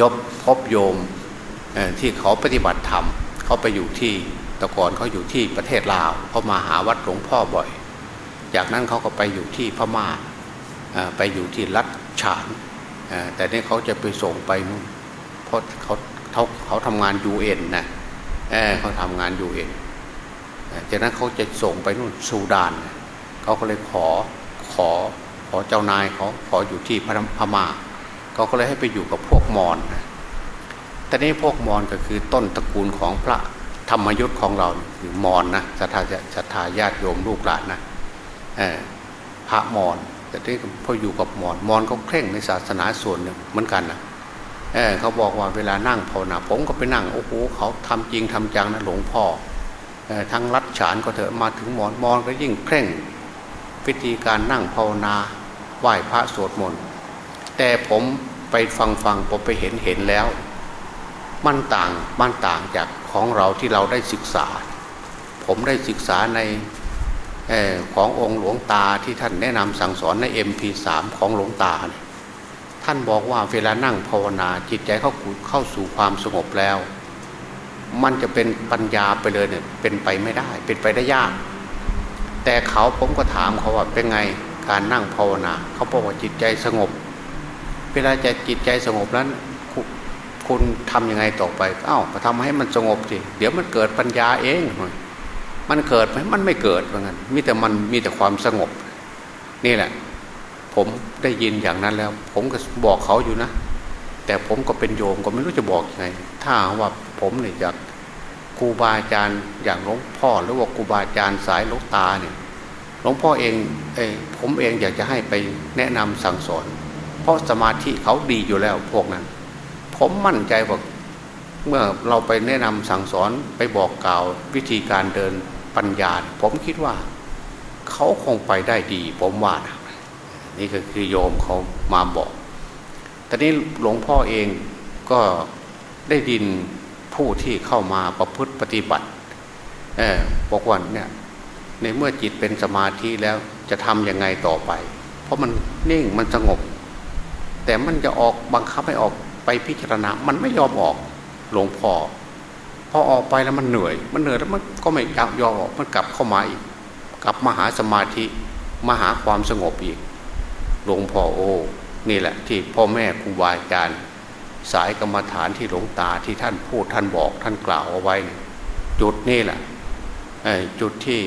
ยบพบโยมที่เขาปฏิบัติธรรมเขาไปอยู่ที่ตะกอนเขาอยู่ที่ประเทศลาวเขามาหาวัดหลวงพ่อบ่อย จากนั้นเขาก็ไปอยู่ที่พม่าไปอยู่ที่รัฐฉาน แต่นี่เขาจะไปส่งไปเพราะเขาเขาเขาทำงานยูเอ็นนะเขาทำงานยูเอ็นจากนั้นเขาจะส่งไปนู่นซูดาน เขาก็เลยขอขอขอเจ้านายเขาขออยู่ที่พระม่าเขาก็เลยให้ไปอยู่กับพวกมอญแต่นี้พวกมอญก็คือต้นตระกูลของพระธรรมยุทธ์ของเราคือมอญนะศรัทธาศรัทธาญาติโยมลูกหลานนะพระมอญ แต่ที่พออยู่กับมอญมอญเขาเคร่งในศาสนาส่วนหนึ่งเหมือนกันนะเเขาบอกว่าเวลานั่งภาวนาผมก็ไปนั่งโอ้โหเขาทำจริงทำจังนะหลวงพ่อทั้งรัดฉานก็เถอะมาถึงมอนมอนก็ยิ่งเคร่งพิธีการนั่งภาวนาไหว้พระสวดมนต์แต่ผมไปฟังฟังผมไปเห็นเห็นแล้ว มันต่างมันต่างจากของเราที่เราได้ศึกษา ผมได้ศึกษาใน ขององค์หลวงตาที่ท่านแนะนำสั่งสอนใน MP3 ของหลวงตา ท่านบอกว่าเวลานั่งภาวนาจิตใจเข้าเข้าสู่ความสงบแล้ว มันจะเป็นปัญญาไปเลยเนี่ยเป็นไปไม่ได้ เป็นไปได้ยาก แต่เขาผมก็ถามเขาว่าเป็นไงการนั่งภาวนา เขาบอกว่าจิตใจสงบ เวลาจะจิตใจสงบนั้นคุณทํำยังไงต่อไป เอ้าวทำให้มันสงบสิ เดี๋ยวมันเกิดปัญญาเอง มันเกิดไหมมันไม่เกิดเหมือนกันมีแต่มันมีแต่ความสงบ นี่แหละ ผมได้ยินอย่างนั้นแล้ว ผมก็บอกเขาอยู่นะ แต่ผมก็เป็นโยมก็ไม่รู้จะบอกยังไง ถ้าว่าผมเนี่ยอยากครูบาอาจารย์อย่างหลวงพ่อ หรือว่าครูบาอาจารย์สายลูกตาเนี่ยหลวงพ่อเองเอผมเองอยากจะให้ไปแนะนำสั่งสอน เพราะสมาธิเขาดีอยู่แล้วพวกนั้น ผมมั่นใจว่าเมื่อเราไปแนะนำสั่งสอนไปบอกกล่าววิธีการเดิน ปัญญา ผมคิดว่าเขาคงไปได้ดี ผมว่านะนี่ก็คือโยมเขามาบอกตอนนี้หลวงพ่อเองก็ได้ดินผู้ที่เข้ามาประพฤติปฏิบัติเออบอกว่าเนี่ยในเมื่อจิตเป็นสมาธิแล้วจะทำยังไงต่อไป เพราะมันนิ่งมันสงบ แต่มันจะออกบังคับให้ออกไปพิจารณา มันไม่ยอมออกหลวงพ่อ พอออกไปแล้วมันเหนื่อย มันเหนื่อยแล้วมันก็ไม่ยอมออกมันกลับเข้ามาอีก กลับมาหาสมาธิมาหาความสงบอีกหลวงพ่อโอ้นี่แหละ ที่พ่อแม่ครูบาอาจารย์สายกรรมฐานที่หลวงตาที่ท่านพูดท่านบอกท่านกล่าวเอาไว้ จุดนี่แหละจุดที่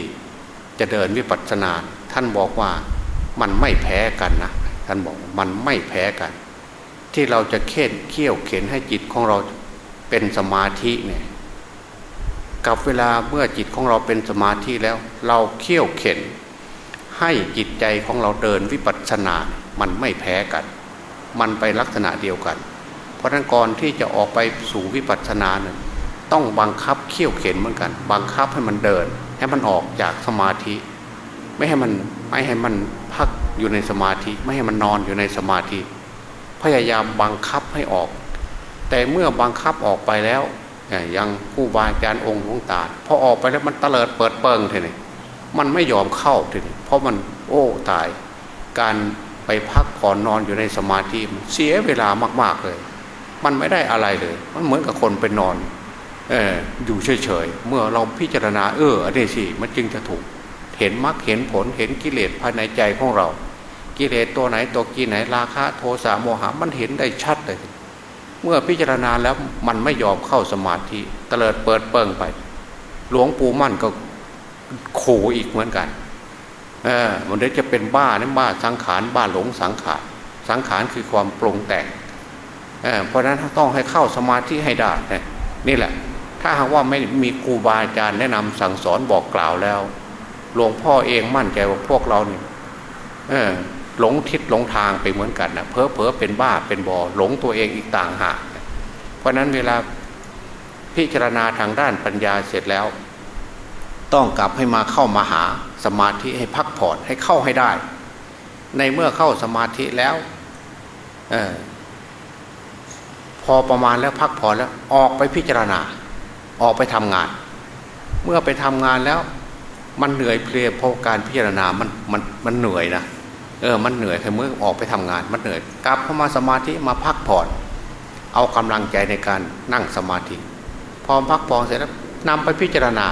จะเดินวิปัสสนา ท่านบอกว่ามันไม่แพ้กันนะท่านบอกมันไม่แพ้กัน ที่เราจะเข็นเขี่ยวเข็นให้จิตของเราเป็นสมาธิเนี่ย กับเวลาเมื่อจิตของเราเป็นสมาธิแล้ว เราเขี่ยวเข็น ให้จิตใจของเราเดินวิปัสสนา มันไม่แพ้กัน มันไปลักษณะเดียวกัน เพราะนั้นก่อนที่จะออกไปสู่วิปัสสนาเนี่ยต้องบังคับเขี่ยวเข็นเหมือนกัน บังคับให้มันเดิน ให้มันออกจากสมาธิ ไม่ให้มันไม่ให้มันพักอยู่ในสมาธิ ไม่ให้มันนอนอยู่ในสมาธิ พยายามบังคับให้ออก แต่เมื่อบังคับออกไปแล้ว ยังผู้บาอาจารย์องค์หลวงตาพอออกไปแล้วมันเตลิดเปิดเปิงทีนี้มันไม่ยอมเข้าทีนี้เพราะมันโอ้ตาย การไปพักผ่อนนอนอยู่ในสมาธิเสียเวลามากๆเลย มันไม่ได้อะไรเลย มันเหมือนกับคนไปนอนเอออยู่เฉยๆ เมื่อเราพิจารณาเอออันนี้สิมันจึงจะถูก เห็นมรรคเห็นผลเห็นกิเลสภายในใจของเรา กิเลสตัวไหนตัวกี่ไหนราคะโทสะโมหะมันเห็นได้ชัดเลย เมื่อพิจารณาแล้วมันไม่ยอมเข้าสมาธิเตลิดเปิดเปิงไป หลวงปู่มั่นก็ขู่อีกเหมือนกัน เออมันเดี๋ยวจะเป็นบ้านี่บ้าสังขารบ้าหลงสังขารสังขารคือความปรุงแต่งเเพราะฉะนั้นต้องให้เข้าสมาธิให้ได้นี่แหละ ถ้าหากว่าไม่มีครูบาอาจารย์แนะนำสั่งสอนบอกกล่าวแล้ว หลวงพ่อเองมั่นใจว่าพวกเราเนี่ยเออ หลงทิศหลงทางไปเหมือนกันนะเพอเพอเป็นบ้าเป็นบอหลงตัวเองอีกต่างหากเพราะนั้นเวลาพิจารณาทางด้านปัญญาเสร็จแล้ว ต้องกลับให้มาเข้ามาหาสมาธิให้พักผ่อนให้เข้าให้ได้ ในเมื่อเข้าสมาธิแล้วอพอประมาณแล้วพักผ่อนแล้วออกไปพิจารณา ออกไปทำงาน เมื่อไปทำงานแล้ว มันเหนื่อยเพลียเพราะการพิจารณามันมันมันเหนื่อยนะ เออมันเหนื่อยเมื่อออกไปทำงานมันเหนื่อยกลับเข้ามาสมาธิมาพักผ่อน เอากำลังใจในการนั่งสมาธิ พอพักผ่อนเสร็จแล้วนำไปพิจารณา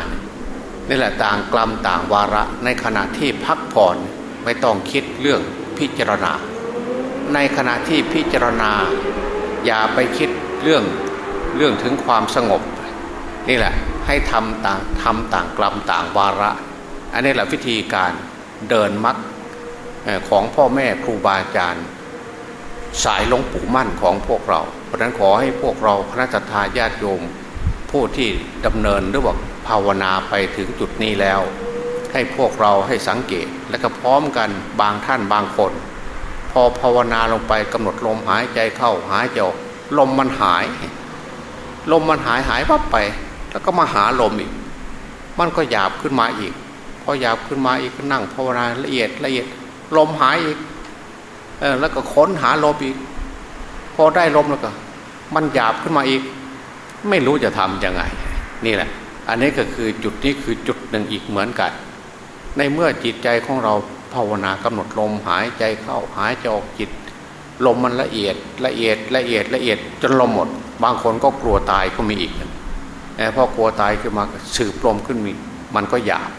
นี่แหละต่างกลัมต่างวาระในขณะที่พักผ่อนไม่ต้องคิดเรื่องพิจารณา ในขณะที่พิจารณา อย่าไปคิดเรื่องเรื่องถึงความสงบ นี่แหละให้ทำต่างทำต่างกลัมต่างวาระ อันนี้แหละวิธีการเดินมัก ของพ่อแม่ครูบาอาจารย์ สายลงปู่มั่นของพวกเรา เพราะนั้นขอให้พวกเราคณะทาญาติโยม ผู้ที่ดำเนินหรือว่าภาวนาไปถึงจุดนี้แล้ว ให้พวกเราให้สังเกตและก็พร้อมกันบางท่านบางคน พอภาวนาลงไปกำหนดลมหายใจเข้าหายใจออกลมมันหาย ลมมันหายหายปั๊บไป แล้วก็มาหาลมอีก มันก็หยาบขึ้นมาอีก พอหยาบขึ้นมาอีกก็นั่งภาวนาละเอียดละเอียด ลมหายอีกเออแล้วก็ค้นหาลมอีก พอได้ลมแล้วก็ มันหยาบขึ้นมาอีก ไม่รู้จะทำยังไง นี่แหละ อันนี้ก็คือจุดนี้คือจุดหนึ่งอีกเหมือนกัน ในเมื่อจิตใจของเราภาวนากำหนดลมหายใจเข้าหายใจออกจิต ลมมันละเอียดละเอียดละเอียดละเอียดจนลมหมด บางคนก็กลัวตายก็มีอีกพอกลัวตายขึ้นมาสืบลมขึ้นมีมันก็หยาบ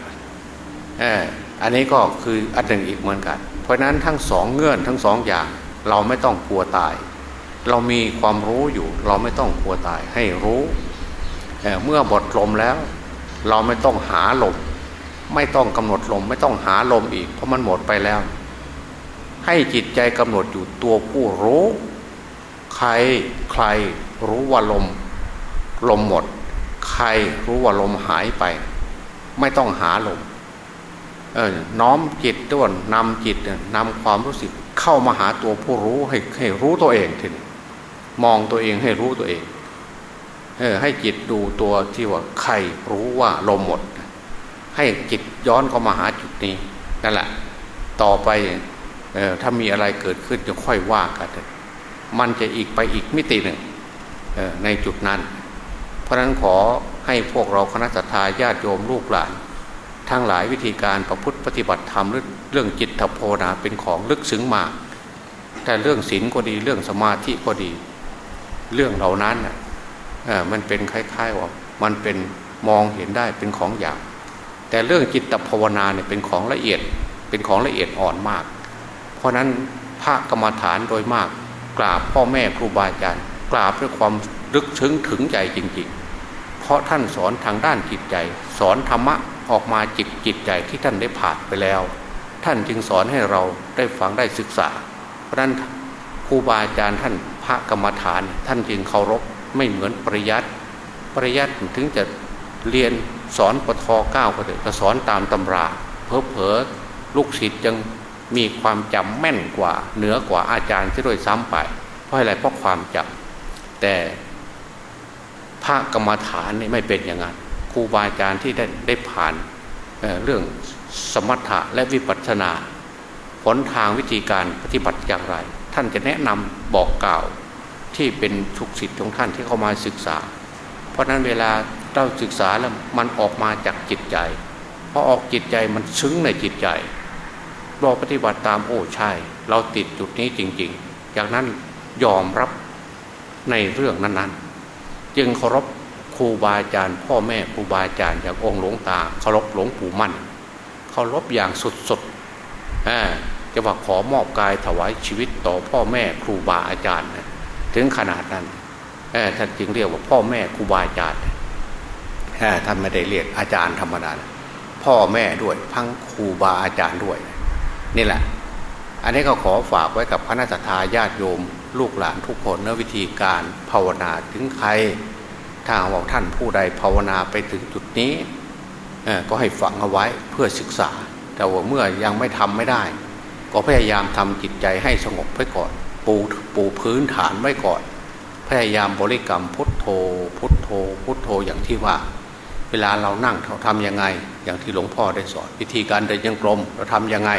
อันนี้ก็คืออันหนึ่งอีกเหมือนกัน เพราะนั้นทั้งสองเงื่อนทั้งสองอย่างเราไม่ต้องกลัวตาย เรามีความรู้อยู่ เราไม่ต้องกลัวตายให้รู้เเมื่อบดลมแล้ว เราไม่ต้องหาลม ไม่ต้องกำหนดลม ไม่ต้องหาลมอีก เพราะมันหมดไปแล้ว ให้จิตใจกำหนดอยู่ตัวผู้รู้ ใครใครรู้ว่าลม ลมหมด ใครรู้ว่าลมหายไป ไม่ต้องหาลม น้อมจิตด้วนนำจิตนำความรู้สึกเข้ามาหาตัวผู้รู้ให้ให้รู้ตัวเองทีมองตัวเองให้รู้ตัวเองเออให้จิตดูตัวที่ว่าใครรู้ว่าลมหมด ให้จิตย้อนเข้ามาหาจุดนี้นั่นแหละ ต่อไปเออถ้ามีอะไรเกิดขึ้นจะค่อยว่ากันมันจะอีกไปอีกมิติหนึ่งในจุดนั้น เพราะนั้นขอให้พวกเราคณะสัตยาญาติโยมลูกหลาน ทั้งหลายวิธีการประพฤติปฏิบัติธรรมเรื่องจิตภาวนาเป็นของลึกซึ้งมาก แต่เรื่องศีลก็ดีเรื่องสมาธิก็ดี เรื่องเหล่านั้นน่ะมันเป็นคล้ายๆว่ามันเป็นมองเห็นได้เป็นของหยาบแต่เรื่องจิตภาวนาเนี่ยเป็นของละเอียดเป็นของละเอียดอ่อนมาก เพราะนั้นพระกรรมฐานโดยมาก กราบพ่อแม่ครูบาอาจารย์กราบด้วยความลึกซึ้งถึงใจจริง ๆ เพราะท่านสอนทางด้านจิตใจ สอนธรรมะ ออกมาจิตจิตใจที่ท่านได้ผ่านไปแล้ว ท่านจึงสอนให้เราได้ฟังได้ศึกษา เพราะนั้นครูบาอาจารย์ท่านพระกรรมฐาน ท่านจึงเคารพไม่เหมือนปริยัติปริยัติถึงจะเรียนสอนปทเก้าก็เถอะสอนตามตำราเพอเพอลูกศิษย์ยังมีความจำแม่นกว่าเหนือกว่าอาจารย์ที่ด้วยซ้ำไป เพราะอะไรเพราะความจำแต่พระกรรมฐานนี่ไม่เป็นอย่างนั้น ครูบาอาจารย์ที่ได้ได้ผ่านเเรื่องสมถะและวิปัสสนาผลทางวิธีการปฏิบัติอย่างไร ท่านจะแนะนำบอกกล่าวที่เป็นทุกสิทธิ์ของท่านที่เข้ามาศึกษา เพราะนั้นเวลาเราศึกษาแล้วมันออกมาจากจิตใจพอออกจิตใจมันซึ้งในจิตใจเราปฏิบัติตามโอ้ใช่ เราติดจุดนี้จริง ๆ จากนั้นยอมรับในเรื่องนั้นๆ จึงเคารพ ครูบาอาจารย์ พ่อแม่ครูบาอาจารย์อย่างองค์หลวงตาเคารพหลวงปู่มั่นเคารพอย่างสุดๆจะว่าขอมอบกายถวายชีวิตต่อพ่อแม่ครูบาอาจารย์ถึงขนาดนั้นท่านจึงเรียกว่าพ่อแม่ครูบาอาจารย์ท่านไม่ได้เรียกอาจารย์ธรรมดาพ่อแม่ด้วยพังครูบาอาจารย์ด้วย นี่แหละ อันนี้ก็ขอฝากไว้กับคณะทาญาติโยม ลูกหลานทุกคนนะวิธีการภาวนาถึงใคร ถ้าว่าท่านผู้ใดภาวนาไปถึงจุดนี้ก็ให้ฝังเอาไว้เพื่อศึกษา แต่ว่าเมื่อยังไม่ทำไม่ได้ ก็พยายามทำจิตใจให้สงบไว้ก่อน ปูปูพื้นฐานไว้ก่อน พยายามบริกรรมพุทโธ พุทโธ พุทโธอย่างที่ว่า เวลาเรานั่งเราทำยังไง อย่างที่หลวงพ่อได้สอนวิธีการเดินยังกลมเราทำยังไง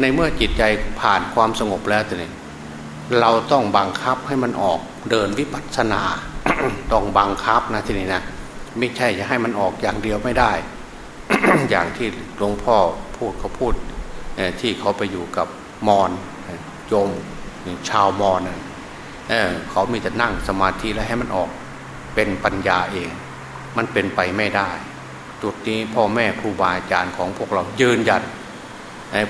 ในเมื่อจิตใจผ่านความสงบแล้วตัวนี้เราต้องบังคับให้มันออกเดินวิปัสสนา ต้องบังคับนะทีนี้นะไม่ใช่จะให้มันออกอย่างเดียวไม่ได้ อย่างที่หลวงพ่อพูดเขาพูดที่เขาไปอยู่กับมอนโยมชาวมอนเเขามีแต่นั่งสมาธิแล้วให้มันออกเป็นปัญญาเอง มันเป็นไปไม่ได้ จุดนี้พ่อแม่ครูบาอาจารย์ของพวกเรายืนยัน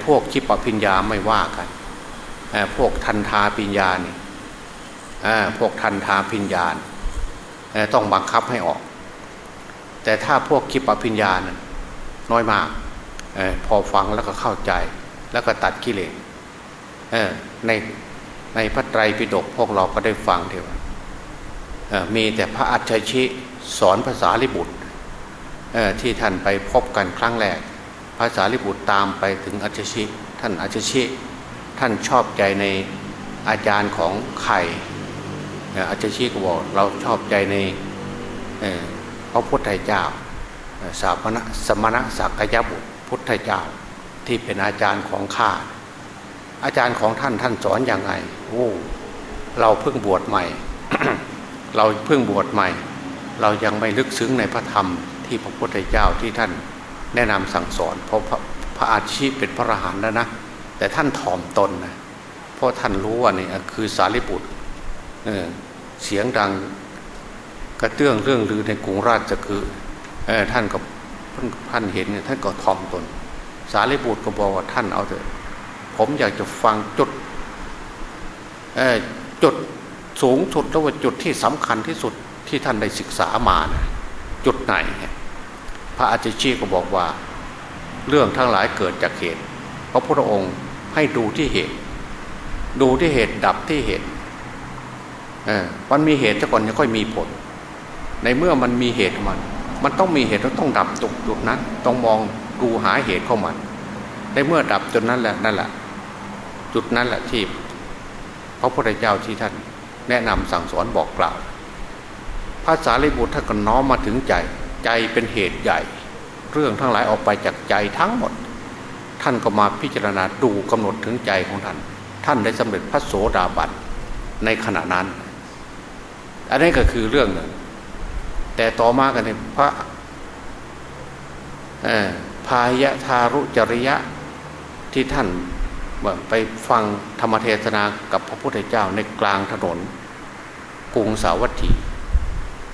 พวกคิปปิญญาไม่ว่ากันพวกทันทาปิญญานี่พวกทันทาปิญญา ต้องบังคับให้ออก แต่ถ้าพวกคิปปิญญานะน้อยมากอพอฟังแล้วก็เข้าใจแล้วก็ตัดกิเลสในในพระไตรปิฎกพวกเราก็ได้ฟังเถอะมีแต่พระอัจฉริสอนภาษาลิบุตรที่ท่านไปพบกันครั้งแรกภาษาลิบุตรตามไปถึงอัจฉริท่านอัจฉริท่านชอบใจในอาจารย์ของไข่ อาจารย์ชีก็บอกเราชอบใจในพระพุทธเจ้าสามณะสมณะสักยบุตรพุทธเจ้าที่เป็นอาจารย์ของข้าอาจารย์ของท่านท่านสอนอย่างไงโอ้เราเพิ่งบวชใหม่ เราเพิ่งบวชใหม่ เรายังไม่ลึกซึ้งในพระธรรมที่พระพุทธเจ้าที่ท่านแนะนำสั่งสอน เพราะพระอาชีพเป็นพระอรหันต์แล้วนะแต่ท่านถ่อมตนนะเพราะท่านรู้ว่านี่คือสารีบุตร เเสียงดังกระเตื้องเรื่องลือในกรุงราชคือท่านก็ท่านเห็นท่านก็ถ่อมตน สารีบุตรก็บอกว่าท่านเอาเถอะผมอยากจะฟังจุดจุดสูงสุดแล้วว่าจุดที่สำคัญที่สุดที่ท่านได้ศึกษามานะจุดไหน พระอาจารย์ชีก็บอกว่า เรื่องทั้งหลายเกิดจากเหตุพระพุทธองค์ให้ดูที่เหตุ ดูที่เหตุดับที่เหตุ มันมีเหตุซะก่อนยังค่อยมีผล ในเมื่อมันมีเหตุมัน มันต้องมีเหตุต้องดับตกจุดนั้น ต้องมองดูหาเหตุเข้ามัน ในเมื่อดับจนนั้นแหละนั่นแหละ จุดนั้นแหละที่พระพุทธเจ้าที่ท่านแนะนำสั่งสอนบอกกล่าวภาษาลิบุตรท่านก็น้อมมาถึงใจ ใจเป็นเหตุใหญ่ เรื่องทั้งหลายออกไปจากใจทั้งหมด ท่านก็มาพิจารณาดูกำหนดถึงใจของท่าน ท่านได้สำเร็จพระโสดาบันในขณะนั้น อันนี้ก็คือเรื่องหนึ่ง แต่ต่อมากันเนี่ยพระพายะทารุจริยะที่ท่านไปฟังธรรมเทศนากับพระพุทธเจ้าในกลางถนนกรุงสาวัตถี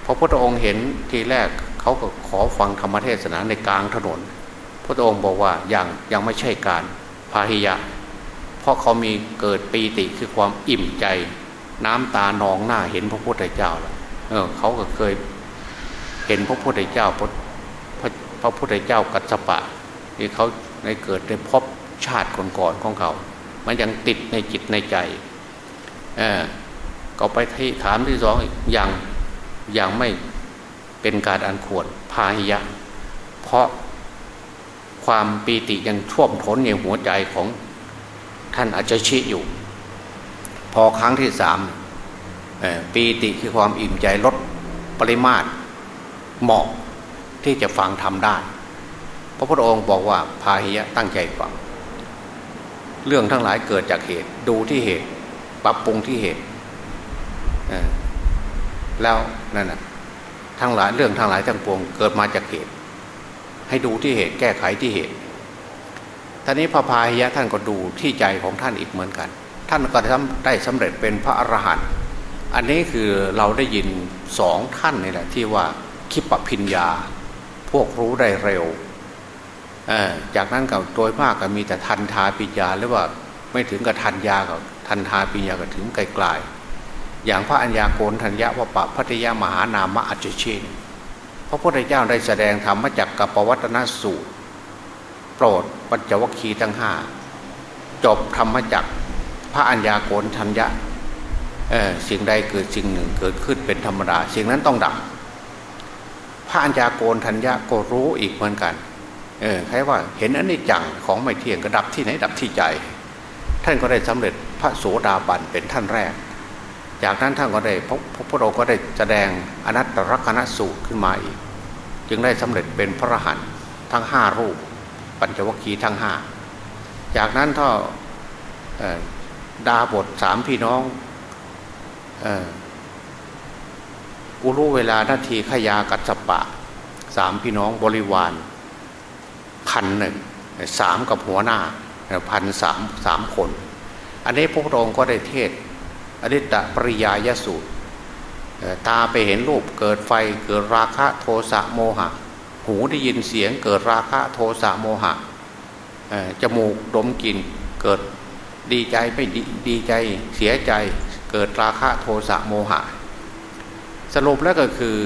พระพุทธองค์เห็นทีแรกเขาก็ขอฟังธรรมเทศนาในกลางถนน พระองค์บอกว่ายังยังไม่ใช่การพาหิยะ เพราะเขามีเกิดปีติคือความอิ่มใจ น้ำตานองหน้าเห็นพระพุทธเจ้าแล้วเออเขาก็เคยเห็นพระพุทธเจ้าพระพระพุทธเจ้ากัสปะที่เขาในเกิดในพบชาติก่อนๆของเขา มันยังติดในจิตในใจเออก็ไปที่ถามที่สองอย่างอย่างไม่เป็นการอันควรพาหิยะ เพราะความปีติยังท่วมท้นในหัวใจของท่านอาจจะชี้อยู่ พอครั้งที่สามปีติคือความอิ่มใจลดปริมาตรเหมาะที่จะฟังทำได้ พระพุทธองค์บอกว่าพาหิยะตั้งใจฟัง เรื่องทั้งหลายเกิดจากเหตุ ดูที่เหตุ ปรับปรุงที่เหตุแล้วนั่นนะทั้งหลายเรื่องทั้งหลายทั้งปวงเกิดมาจากเหตุ ให้ดูที่เหตุแก้ไขที่เหตุท่านี้พระพาหิยะท่านก็ดูที่ใจของท่านอีกเหมือนกัน ท่านก็ได้สำเร็จเป็นพระอรหันต์อันนี้คือเราได้ยินสองท่านนี่แหละที่ว่าคิปปิญญา พวกรู้ได้เร็วจากนั้นก็โดยมากก็มีแต่ทันทาปิญญาหรือว่าไม่ถึงกับทันยากับทันทาปิญญาก็ถึงไกลๆอย่างพระอัญญาโกนทัญญาวปะพัทยามหานามะอัจฉินพระพุทธเจ้าได้แสดงธรรมจากกับปวัตนสูตร โปรดปัญจวัคคีย์ทั้งห้าจบธรรมจักพ ระอัญญาโกนทัญญะสิ่งใดเกิดสิ่งหนึ่งเกิดขึ้นเป็นธรรมดาสิ่งนั้นต้องดับ พระอัญญาโกนทัญญะก็รู้อีกเหมือนกัน เออใครว่าเห็นอันนี้จังของไม่เที่ยงก็ดับที่ไหนดับที่ใจ ท่านก็ได้สำเร็จพระโสดาบันเป็นท่านแรก จากนั้นท่านก็ได้พระพุทธองค์ก็ได้แสดงอนัตตลกนสูตรขึ้นมาอีก จึงได้สำเร็จเป็นพระอรหันต์ทั้งห้ารูป ปัญจวัคคีย์ทั้งห้าจากนั้นถ้า ดาบทสามพี่น้องอุรุเวลานาทีขยากัจปะสามพี่น้องบริวารพันหนึ่งสามกับหัวหน้าพันสามสามคน อันนี้พระพุทธองค์ก็ได้เทศอนิจจปริยายสูตรตาไปเห็นรูปเกิดไฟเกิดราคะโทสะโมหะ หูได้ยินเสียงเกิดราคะโทสะโมหะจมูกดมกลิ่นเกิด ดีใจไม่ดดีใจเสียใจเกิดราคะโทสะโมหะ สรุปแล้วก็คือ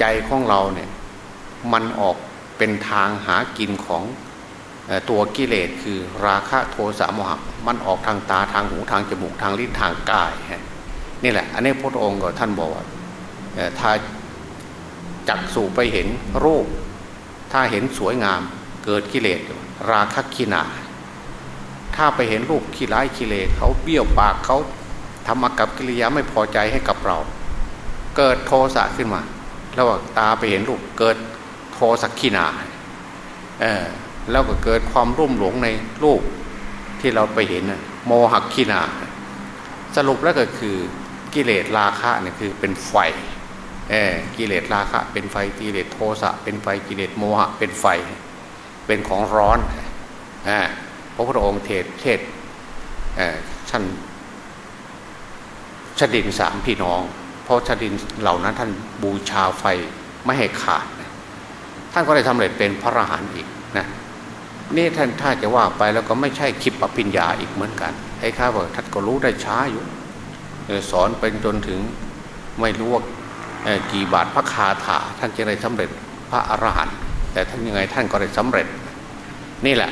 ใจของเราเนี่ยมันออกเป็นทางหากินของตัวกิเลสคือราคะโทสะโมหะ มันออกทางตาทางหูทางจมูกทางลิ้นทางกายนี่แหละ อันนี้พระองค์ก็ท่านบอกว่าถ้าจักสู่ไปเห็นรูป ถ้าเห็นสวยงามเกิดกิเลสราคะกินา ถ้าไปเห็นรูปขี้ร้ายกิเลสเขาเบี้ยวปากเขาทำอากับกิริยาไม่พอใจให้กับเรา เกิดโทสะขึ้นมา แล้วตาไปเห็นรูปเกิดโทสักขีนาเออแล้วก็เกิดความรุ่มหลงในรูปที่เราไปเห็นโมหักขีนาสรุปแล้วก็คือกิเลสราคะเนี่ยคือเป็นไฟเออกิเลสราคะ เป็นไฟกิเลสโทสะเป็นไฟกิเลสโมหะเป็นไฟ เป็นของร้อนอ่า พระพุทธองค์เทศเทศชั้นชดินสามพี่น้อง เพราะชดินเหล่านั้นท่านบูชาไฟไม่ให้ขาดท่านก็ได้สำเร็จเป็นพระอรหันต์อีกนะนี่ท่านถ้าจะว่าไปแล้วก็ไม่ใช่คิดปปิญญาอีกเหมือนกันไอ้ข้าบอกท่านก็รู้ได้ช้าอยู่สอนเป็นจนถึงไม่รู้ว่ากี่บาทพระคาถาท่านจะได้สำเร็จพระอรหันต์แต่ท่านยังไงท่านก็ได้สำเร็จ นี่แหละ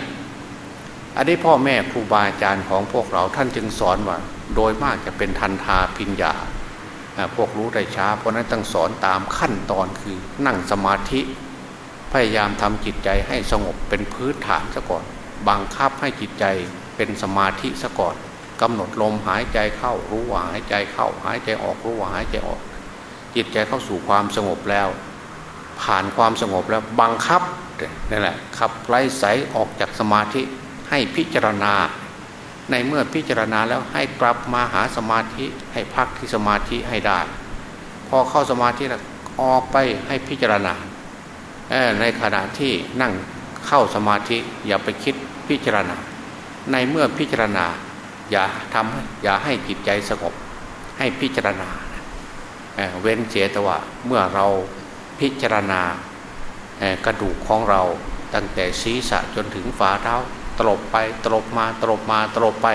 อันนี้พ่อแม่ครูบาอาจารย์ของพวกเราท่านจึงสอนว่า โดยมากจะเป็นทันทาพิญญาพวกรู้ได้ช้า เพราะนั้นต้องสอนตามขั้นตอนคือนั่งสมาธิ พยายามทำจิตใจให้สงบเป็นพื้นฐานซะก่อน บังคับให้จิตใจเป็นสมาธิซะก่อนกำหนดลมหายใจเข้ารู้ว่าหายใจเข้าหายใจออกรู้ว่าหายใจออก จิตใจเข้าสู่ความสงบแล้ว ผ่านความสงบแล้วบังคับนี่แหละขับไล่ใสออกจากสมาธิ ให้พิจารณา ในเมื่อพิจารณาแล้วให้กลับมาหาสมาธิให้พักที่สมาธิให้ได้ พอเข้าสมาธิแล้วออกไปให้พิจารณาในขณะที่นั่งเข้าสมาธิอย่าไปคิดพิจารณา ในเมื่อพิจารณาอย่าทำอย่าให้จิตใจสงบ ให้พิจารณาเว้นเจตว่าเมื่อเราพิจารณากระดูกของเราตั้งแต่ศีรษะจนถึงฝ่าเท้า ตลบไปตลบมาตลบมาตลบไป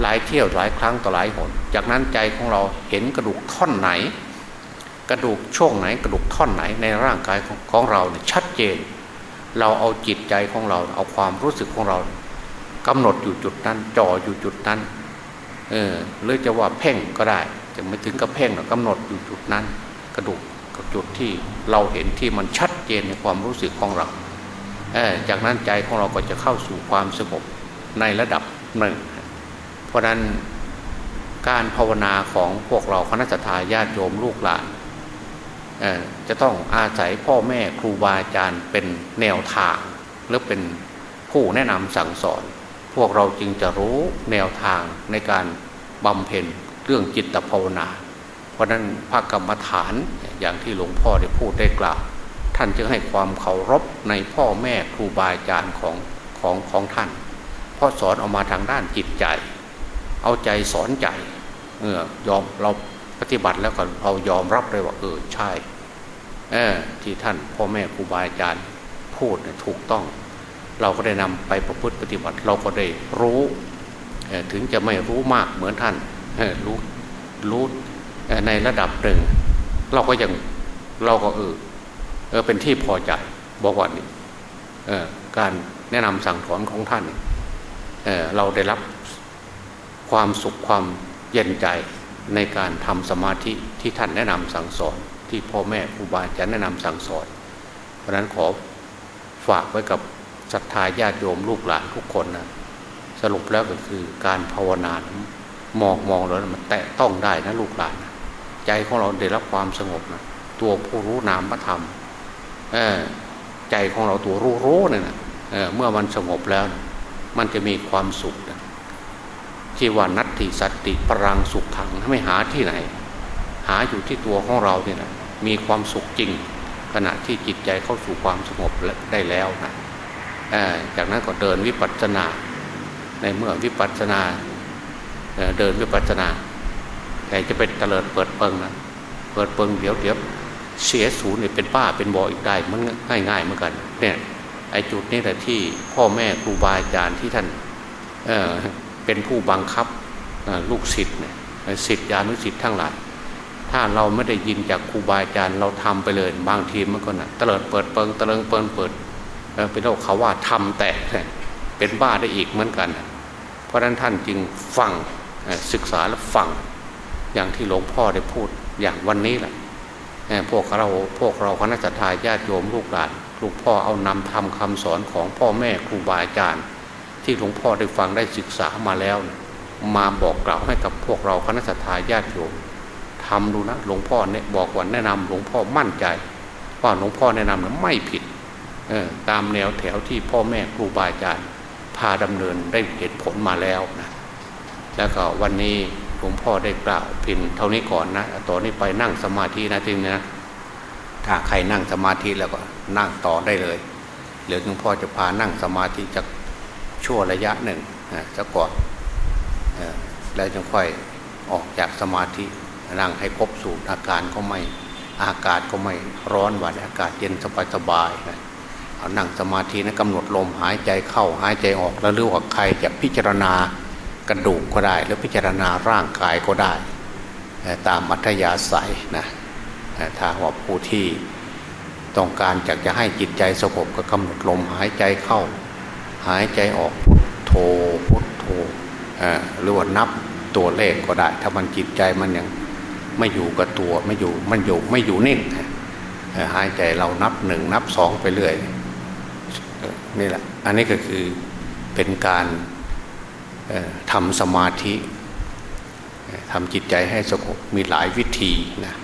หลายเที่ยวหลายครั้งต่อหลายหน จากนั้นใจของเราเห็นกระดูกท่อนไหน กระดูกช่วงไหนกระดูกท่อนไหนในร่างกายของของเราเนี่ยชัดเจน เราเอาจิตใจของเราเอาความรู้สึกของเรากำหนดอยู่จุดนั้นจ่ออยู่จุดนั้นเออหรือจะว่าเพ่งก็ได้จะไม่ถึงกับเพ่งหรอกกำหนดอยู่จุดนั้น กระดูกกับจุดที่เราเห็นที่มันชัดเจนในความรู้สึกของเรา จากนั้นใจของเราก็จะเข้าสู่ความสงบในระดับหนึ่ง เพราะนั้นการภาวนาของพวกเราคณะสัตยาติโยมลูกหลานจะต้องอาศัยพ่อแม่ครูบาอาจารย์เป็นแนวทางหรือเป็นผู้แนะนำสั่งสอน พวกเราจึงจะรู้แนวทางในการบำเพ็ญเรื่องจิตภาวนา เพราะนั้นพระกรรมฐานอย่างที่หลวงพ่อได้พูดได้กล่าว ท่านจึงให้ความเคารพในพ่อแม่ครูบาอาจารย์ของของของท่าน เพราะสอนออกมาทางด้านจิตใจ เอาใจสอนใจเมื่อยอมเราปฏิบัติแล้วก็เรายอมรับเลยว่าเออใช่เออที่ท่านพ่อแม่ครูบาอาจารย์พูดถูกต้อง เราก็ได้นำไปประพฤติปฏิบัติเราก็ได้รู้ถึงจะไม่รู้มากเหมือนท่านรู้รู้ในระดับหนึ่ง เราก็ยังเราก็เออ ออเป็นที่พอใจบอกว่านี่การแนะนำสั่งสอนของท่านเเราได้รับความสุขความเย็นใจในการทำสมาธิที่ท่านแนะนำสั่งสอน ที่พ่อแม่ครูบาอาจารย์แนะนำสั่งสอน เพราะนั้นขอฝากไว้กับศรัทธาญาติโยมลูกหลานทุกคนนะสรุปแล้วก็คือการภาวนามองมองแล้วมันแตะต้องได้นะลูกหลาน ใจของเราได้รับความสงบนะตัวผู้รู้นามธรรม ใจของเราตัวรู้รู้เนี่ยนะเเมื่อมันสงบแล้วมันจะมีความสุขนะที่ว่านัตติสัตติปรังสุขขังไม่หาที่ไหน หาอยู่ที่ตัวของเราเนี่ยนะมีความสุขจริง ขณะที่จิตใจเข้าสู่ความสงบได้แล้วนะจากนั้นก็เดินวิปัสสนา ในเมื่อวิปัสสนาเดินวิปัสสนาแต่จะเป็นเตลิดเปิดเปิงนะเปิดเปิงเดี๋ยวเดี๋ยว เสียศูนย์เนี่ยเป็นป้าเป็นบออีกได้มันง่ายง่ายเหมือนกัน เนี่ยไอจุดนี้แหละที่พ่อแม่ครูบาอาจารย์ที่ท่านเเป็นผู้บังคับลูกศิษย์เนี่ยศิษย์ญาณุศิษย์ทั้งหลาย ถ้าเราไม่ได้ยินจากครูบาอาจารย์เราทำไปเลยบางทีมันก็นะเตลิดเปิดเปิงเตลิงเปิงเปิดเป็นโรคเขาว่าทำแตกเป็นบ้าได้อีกเหมือนกัน เพราะฉะนั้นท่านจึงฟังศึกษาและฟังอย่างที่หลวงพ่อได้พูดอย่างวันนี้แหละ พวกเราพวกเราคณะสัตยาญาติโยมลูกหลานลูกพ่อเอานำทำคำสอนของพ่อแม่ครูบาอาจารย์ ที่หลวงพ่อได้ฟังได้ศึกษามาแล้ว มาบอกกล่าวให้กับพวกเราคณะสัตยาญาติโยมทำดูนะหลวงพ่อเนี่ยบอกว่าแนะนำหลวงพ่อมั่นใจ ว่าหลวงพ่อแนะนำนั้นไม่ผิดตามแนวแถวที่พ่อแม่ครูบาอาจารย์พาดำเนินได้เห็นผลมาแล้วนะแล้วก็วันนี้ หลวงพ่อได้กล่าวพินเท่านี้ก่อนนะต่อนนี้ไปนั่งสมาธินะจริงนะถ้าใครนั่งสมาธิแล้วก็นั่งต่อได้เลยเดี๋ยวหลวงพ่อจะพานั่งสมาธิจะชั่วระยะหนึ่งจะก่อนแล้วจึงค่อยออกจากสมาธินั่งให้ครบสูตรอาการก็ไม่อากาศก็ไม่ร้อนหวานอากาศเย็นสบายสบายนะเอานั่งสมาธินะกำหนดลมหายใจเข้าหายใจออกแล้วเรื่องว่าใครจะพิจารณา กระดูกก็ได้ หรือพิจารณาร่างกายก็ได้ ตามอัธยาศัยนะถ้าว่าผู้ที่ต้องการจากจะให้จิตใจสงบก็กำหนดลมหายใจเข้า หายใจออกพุทโธพุทโธหรือว่านับตัวเลขก็ได้ ถ้ามันจิตใจมันยังไม่อยู่กับตัวไม่อยู่มันอยู่ไม่อยู่นิ่งหายใจเรานับหนึ่งนับสองไปเรื่อยนี่แหละ อันนี้ก็คือเป็นการ ทำสมาธิทำจิตใจให้สงบมีหลายวิธีนะ